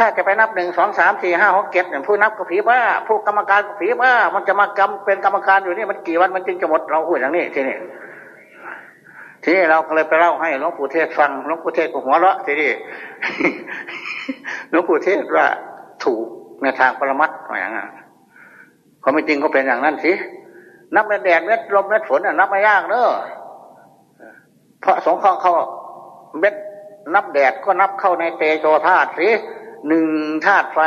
ถ้าจะไปนับหนึ่งสองสามสี่ห้าหกเจ็ดผู้นับก็ผีบ้าผู้กรรมการก็ผีบ้า มันจะมากรรมเป็นกรรมการอยู่นี่มันกี่วันมันจึงจะหมดเราพูดอย่างนี้ทีนี้ทีนี้เราก็เลยไปเล่าให้หลวงปู่เทศฟังหลวงปู่เทศก็หัวเราะทีนี้หลวงปู่เทศว่าถูกในทางปรมัตถ์อย่างนั้นเขาไม่จริงก็เป็นอย่างนั้นสินับเม็ดแดดเม็ดลมเม็ดฝนนับไม่ยากเนอะเพราะสงเคราะห์เขาเม็ดนับแดดก็นับเข้าในเตโชธาตุสิ หนึ่งธาตุไฟ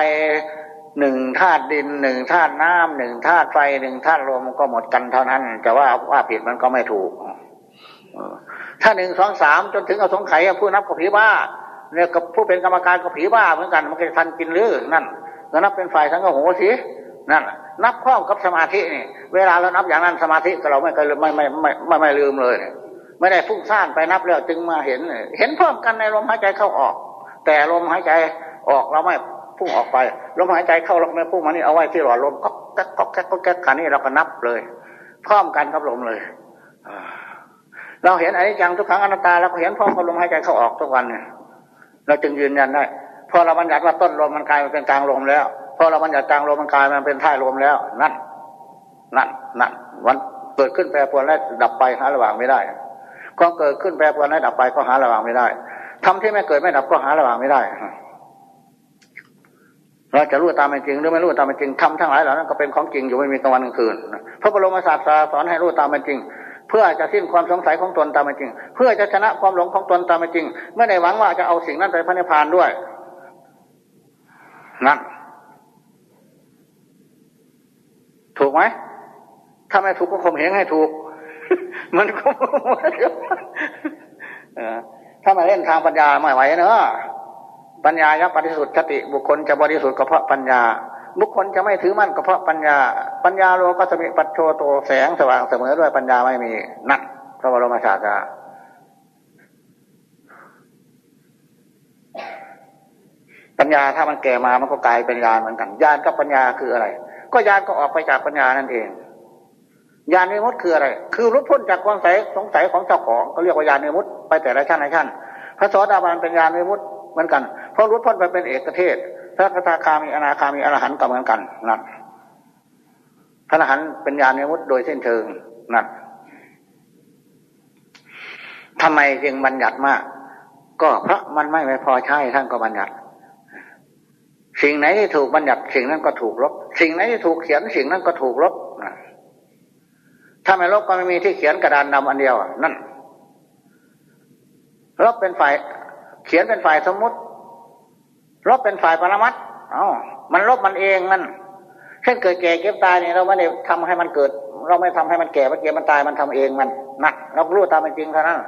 หนึ่งธาตุดินหนึ่งธาตุน้ำหนึ่งธาตุไฟหนึ่งธาตุลมก็หมดกันเท่านั้นแต่ว่าว่าผิดมันก็ไม่ถูกถ้าหนึ่งสองสามจนถึงเอาสงไข่ผู้นับก็ผีบ้าเนี่ยกับผู้เป็นกรรมการก็ผีบ้าเหมือนกันมันจะทันกินหรือนั่นก็นับเป็นฝ่ายสังฆโหสินั่นนับข้อมกับสมาธินี่ เวลาเรานับอย่างนั้นสมาธิเราไม่เคยไม่ไม่ไม่ไม่ไม่ลืมเลย ไม่ได้ฟุ้งซ่านไปนับแล้วจึงมาเห็น เห็นพร้อมกันในลมหายใจเข้าออก แต่ลมหายใจ ออกเราไม่พุ่งออกไปลมหายใจเข้าเราไม่พุ่งมานี่เอาไว้ที่หลอดลมก็แก๊กก็แก๊กก็แก๊กขันนี้เราก็นับเลย พร้อมกันกับลมเลยเราเห็นอนิจจังทุกครั้งอนัตตาเราก็เห็นพร้อมกับลมหายใจเข้าออกทุกวันเนี่ยเราจึงยืนยันได้พอเราบัญญัติว่าต้นลมมันกลายมาเป็นกลางลมแล้วพอเราบัญญัติกลางลมมันกลายมาเป็นท้ายลมแล้ว นั่นนั่นนั่นวันเกิดขึ้นแปรปรวนและดับไปหาระหว่างไม่ได้ก็เกิดขึ้นแปรปรวนและดับไปก็หาระหว่างไม่ได้ทำที่ไม่เกิดไม่ดับก็หาระหว่างไม่ได้ เราจะรู้ตามเป็นจริงหรือไม่รู้ตามเป็นจริงทำทั้งหลายเหล่านั้นก็เป็นของจริงอยู่ไม่มีกลางวันกลางคืนพระบรมศาสดาสอนให้รู้ตามเป็นจริง เพื่อจะสิ้นความสงสัยของตนตามเป็นจริง เพื่อจะชนะความหลงของตนตามเป็นจริง ไม่ได้หวังว่าจะเอาสิ่งนั้นไปพระนิพพานด้วยนั่นถูกไหมถ้าไม่ถูกก็ข่มเหงให้ถูก มันก็ถ้ามาเล่นทางปัญญาไม่ไหวเนอะ ปัญญายับปฏิสุทธิ์สติบุคคลจะบริสุทธิ์ก็เพราะปัญญา บุคคลจะไม่ถือมั่นก็เพราะปัญญา ปัญญาโลก็จะมีปัจโชโตแสงสว่างเสมอด้วยปัญญาไม่มีนักพระบรมศาสดาปัญญาถ้ามันแก่มามันก็กลายเป็นญาณเหมือนกันญาณกับปัญญาคืออะไร ก็ญาณก็ออกไปจากปัญญานั่นเองญาณนิมุตคืออะไร คือรุดพ้นจากความสงสัยของเจ้าของก็เรียกว่าญาณนิมุตไปแต่ละชั้นในชั้นพระโสดาบันเป็นญาณนิมุตเหมือนกัน เพราะรุดพ้นไปเป็นเอกเทศพระคาคามีอนาคามีอรหันต์ก็เหมือนกันนั่นพระอรหันต์เป็นญาณนิมุตโดยเส้นเชิงนั่นทำไมจึงบัญญัติมาก ก็เพราะมันไม่พอใช้ท่านก็บัญญัติ สิ่งไหนที่ถูกบัญญัติสิ่งนั้นก็ถูกลบ สิ่งไหนที่ถูกเขียนสิ่งนั้นก็ถูกลบถ้าไม่ลบก็ไม่มีที่เขียนกระดานดำอันเดียวนั่นลบเป็นฝ่ายเขียนเป็นฝ่ายสมมุติ ลบเป็นฝ่ายปรมัตเอ้ามันลบมันเองมัน เช่นเกิดแก่เก็บตายเนี่ยเราไม่ได้ทำให้มันเกิด เราไม่ทำให้มันแก่มันเก็บมันตายมันทำเองมันนักเรารู้ตามเป็นจริงเท่านั้น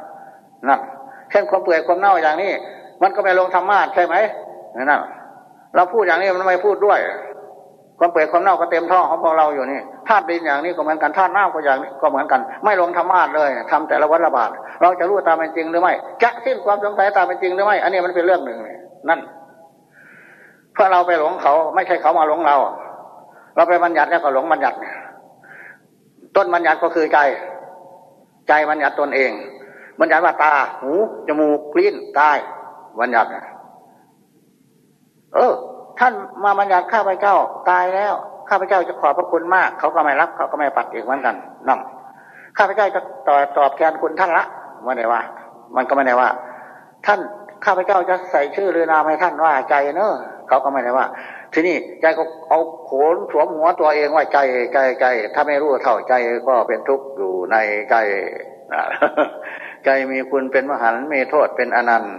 นักเช่นความเปื่อยความเน่าอย่างนี้ มันก็ไม่ลงธรรมะใช่ไหมนั่นเราพูดอย่างนี้มันไม่พูดด้วย ความเปื่อยความเน่าก็เต็มท้องของพวกเราอยู่นี่ธาตุดินอย่างนี้ก็เหมือนกันธาตุน้ำก็อย่างนี้ก็เหมือนกัน ไม่ลงธรรมะเลยทำแต่ละวัฏบาทเราจะรู้ตามเป็นจริงหรือไม่จะสิ้นความสงสัยตามเป็นจริงหรือไม่อันนี้มันเป็นเรื่องหนึ่งนั่น เพราะเราไปหลงเขา ไม่ใช่เขามาหลงเรา เราไปบัญญัติแล้วก็หลงบัญญัติ ต้นบัญญัติก็คือใจ ใจบัญญัติตนเอง บัญญัติว่าตา หู จมูกกลิ้น กาย บัญญัติ เออ ท่านมาบัญญัติข้าพเจ้า ตายแล้ว ข้าพเจ้าจะขอบพระคุณมาก เขาก็ไม่รับ เขาก็ไม่ปัดอีกเหมือนกันนั่งข้าพเจ้าจะตอบตอบแทนคุณท่านละไม่ได้ว่า มันก็ไม่ได้ว่า ท่านข้าพเจ้าจะใส่ชื่อหรือนามให้ท่านว่าใจเนอะ เขาก็ไม่ได้ว่า ทีนี้ใจก็เอาโขนสวมหัวตัวเองว่าใจใจใจถ้าไม่รู้เท่าใจก็เป็นทุกข์อยู่ในใจใจมีคุณเป็นมหันมีโทษเป็นอนันต์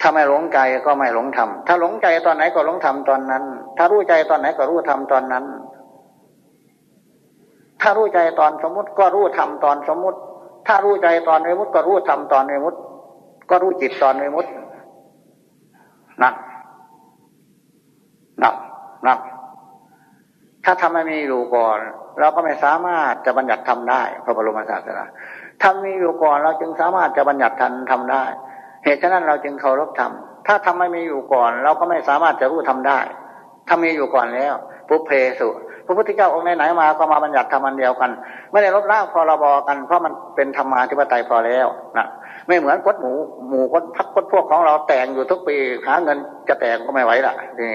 ถ้าไม่หลงใจก็ไม่หลงธรรมถ้าหลงใจตอนไหนก็หลงธรรมตอนนั้น ถ้ารู้ใจตอนไหนก็รู้ธรรมตอนนั้น ถ้ารู้ใจตอนสมมติก็รู้ธรรมตอนสมมติ ถ้ารู้ใจตอนวิมุตก็รู้ธรรมตอนวิมุตก็รู้จิตตอนวิมุตนัก นักนักถ้าทำไม่มีอยู่ก่อน เราก็ไม่สามารถจะบัญญัติทำได้พระบรมศาสดาทำมีอยู่ก่อนเราจึงสามารถจะบัญญัติทันทำได้ เหตุฉะนั้นเราจึงเคารพธรรมถ้าทำไม่มีอยู่ก่อน เราก็ไม่สามารถจะรู้ทำได้ถ้ามีอยู่ก่อนแล้วปุเพสุพระพุทธเจ้าองค์ไหนๆมาก็มาบัญญัติธรรมันเดียวกัน ไม่ได้ลบล้างพรบกัน เพราะมันเป็นธรรมาธิปไตยพอแล้วนะไม่เหมือนกดหมูหมูกดพักกดพวกของเราแต่งอยู่ทุกปีหาเงินจะแต่งก็ไม่ไหวละนี่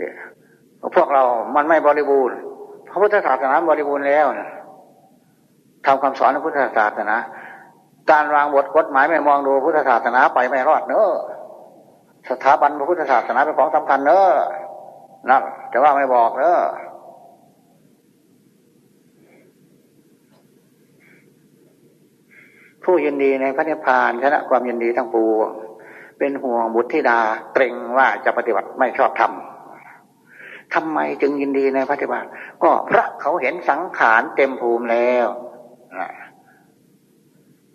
นี่พวกเรามันไม่บริบูรณ์ พระพุทธศาสนาบริบูรณ์แล้วนะทำคำสอนของพุทธศาสนา การวางบทกฎหมายไม่มองดูพุทธศาสนาไปไม่รอดเนอะสถาบันพระพุทธศาสนาเป็นของสำคัญเนอะนแต่ว่าไม่บอกเนอะผู้ยินดีในพระนิพพานชนะความยินดีทั้งปวง เป็นห่วงบุตรธิดาเกรงว่าจะปฏิบัติไม่ชอบธรรม ทำไมจึงยินดีในพระนิพพานก็พระเขาเห็นสังขารเต็มภูมิแล้ว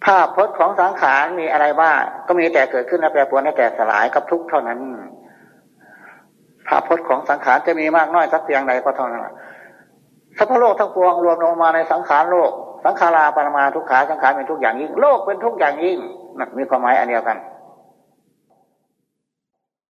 ภาพพจน์ของสังขารมีอะไรบ้างก็มีแต่เกิดขึ้นและแปรปรวนและแตกสลายกับทุกเท่านั้นภาพพจน์ของสังขารจะมีมากน้อยสักเพียงใดก็เท่านั้นสัพพโลกทั้งปวงรวมลงมาในสังขารโลก สังขาราปรมาทุกขาสังขารเป็นทุกอย่างยิ่ง โลกเป็นทุกอย่างยิ่งมีความหมายอันเดียวกัน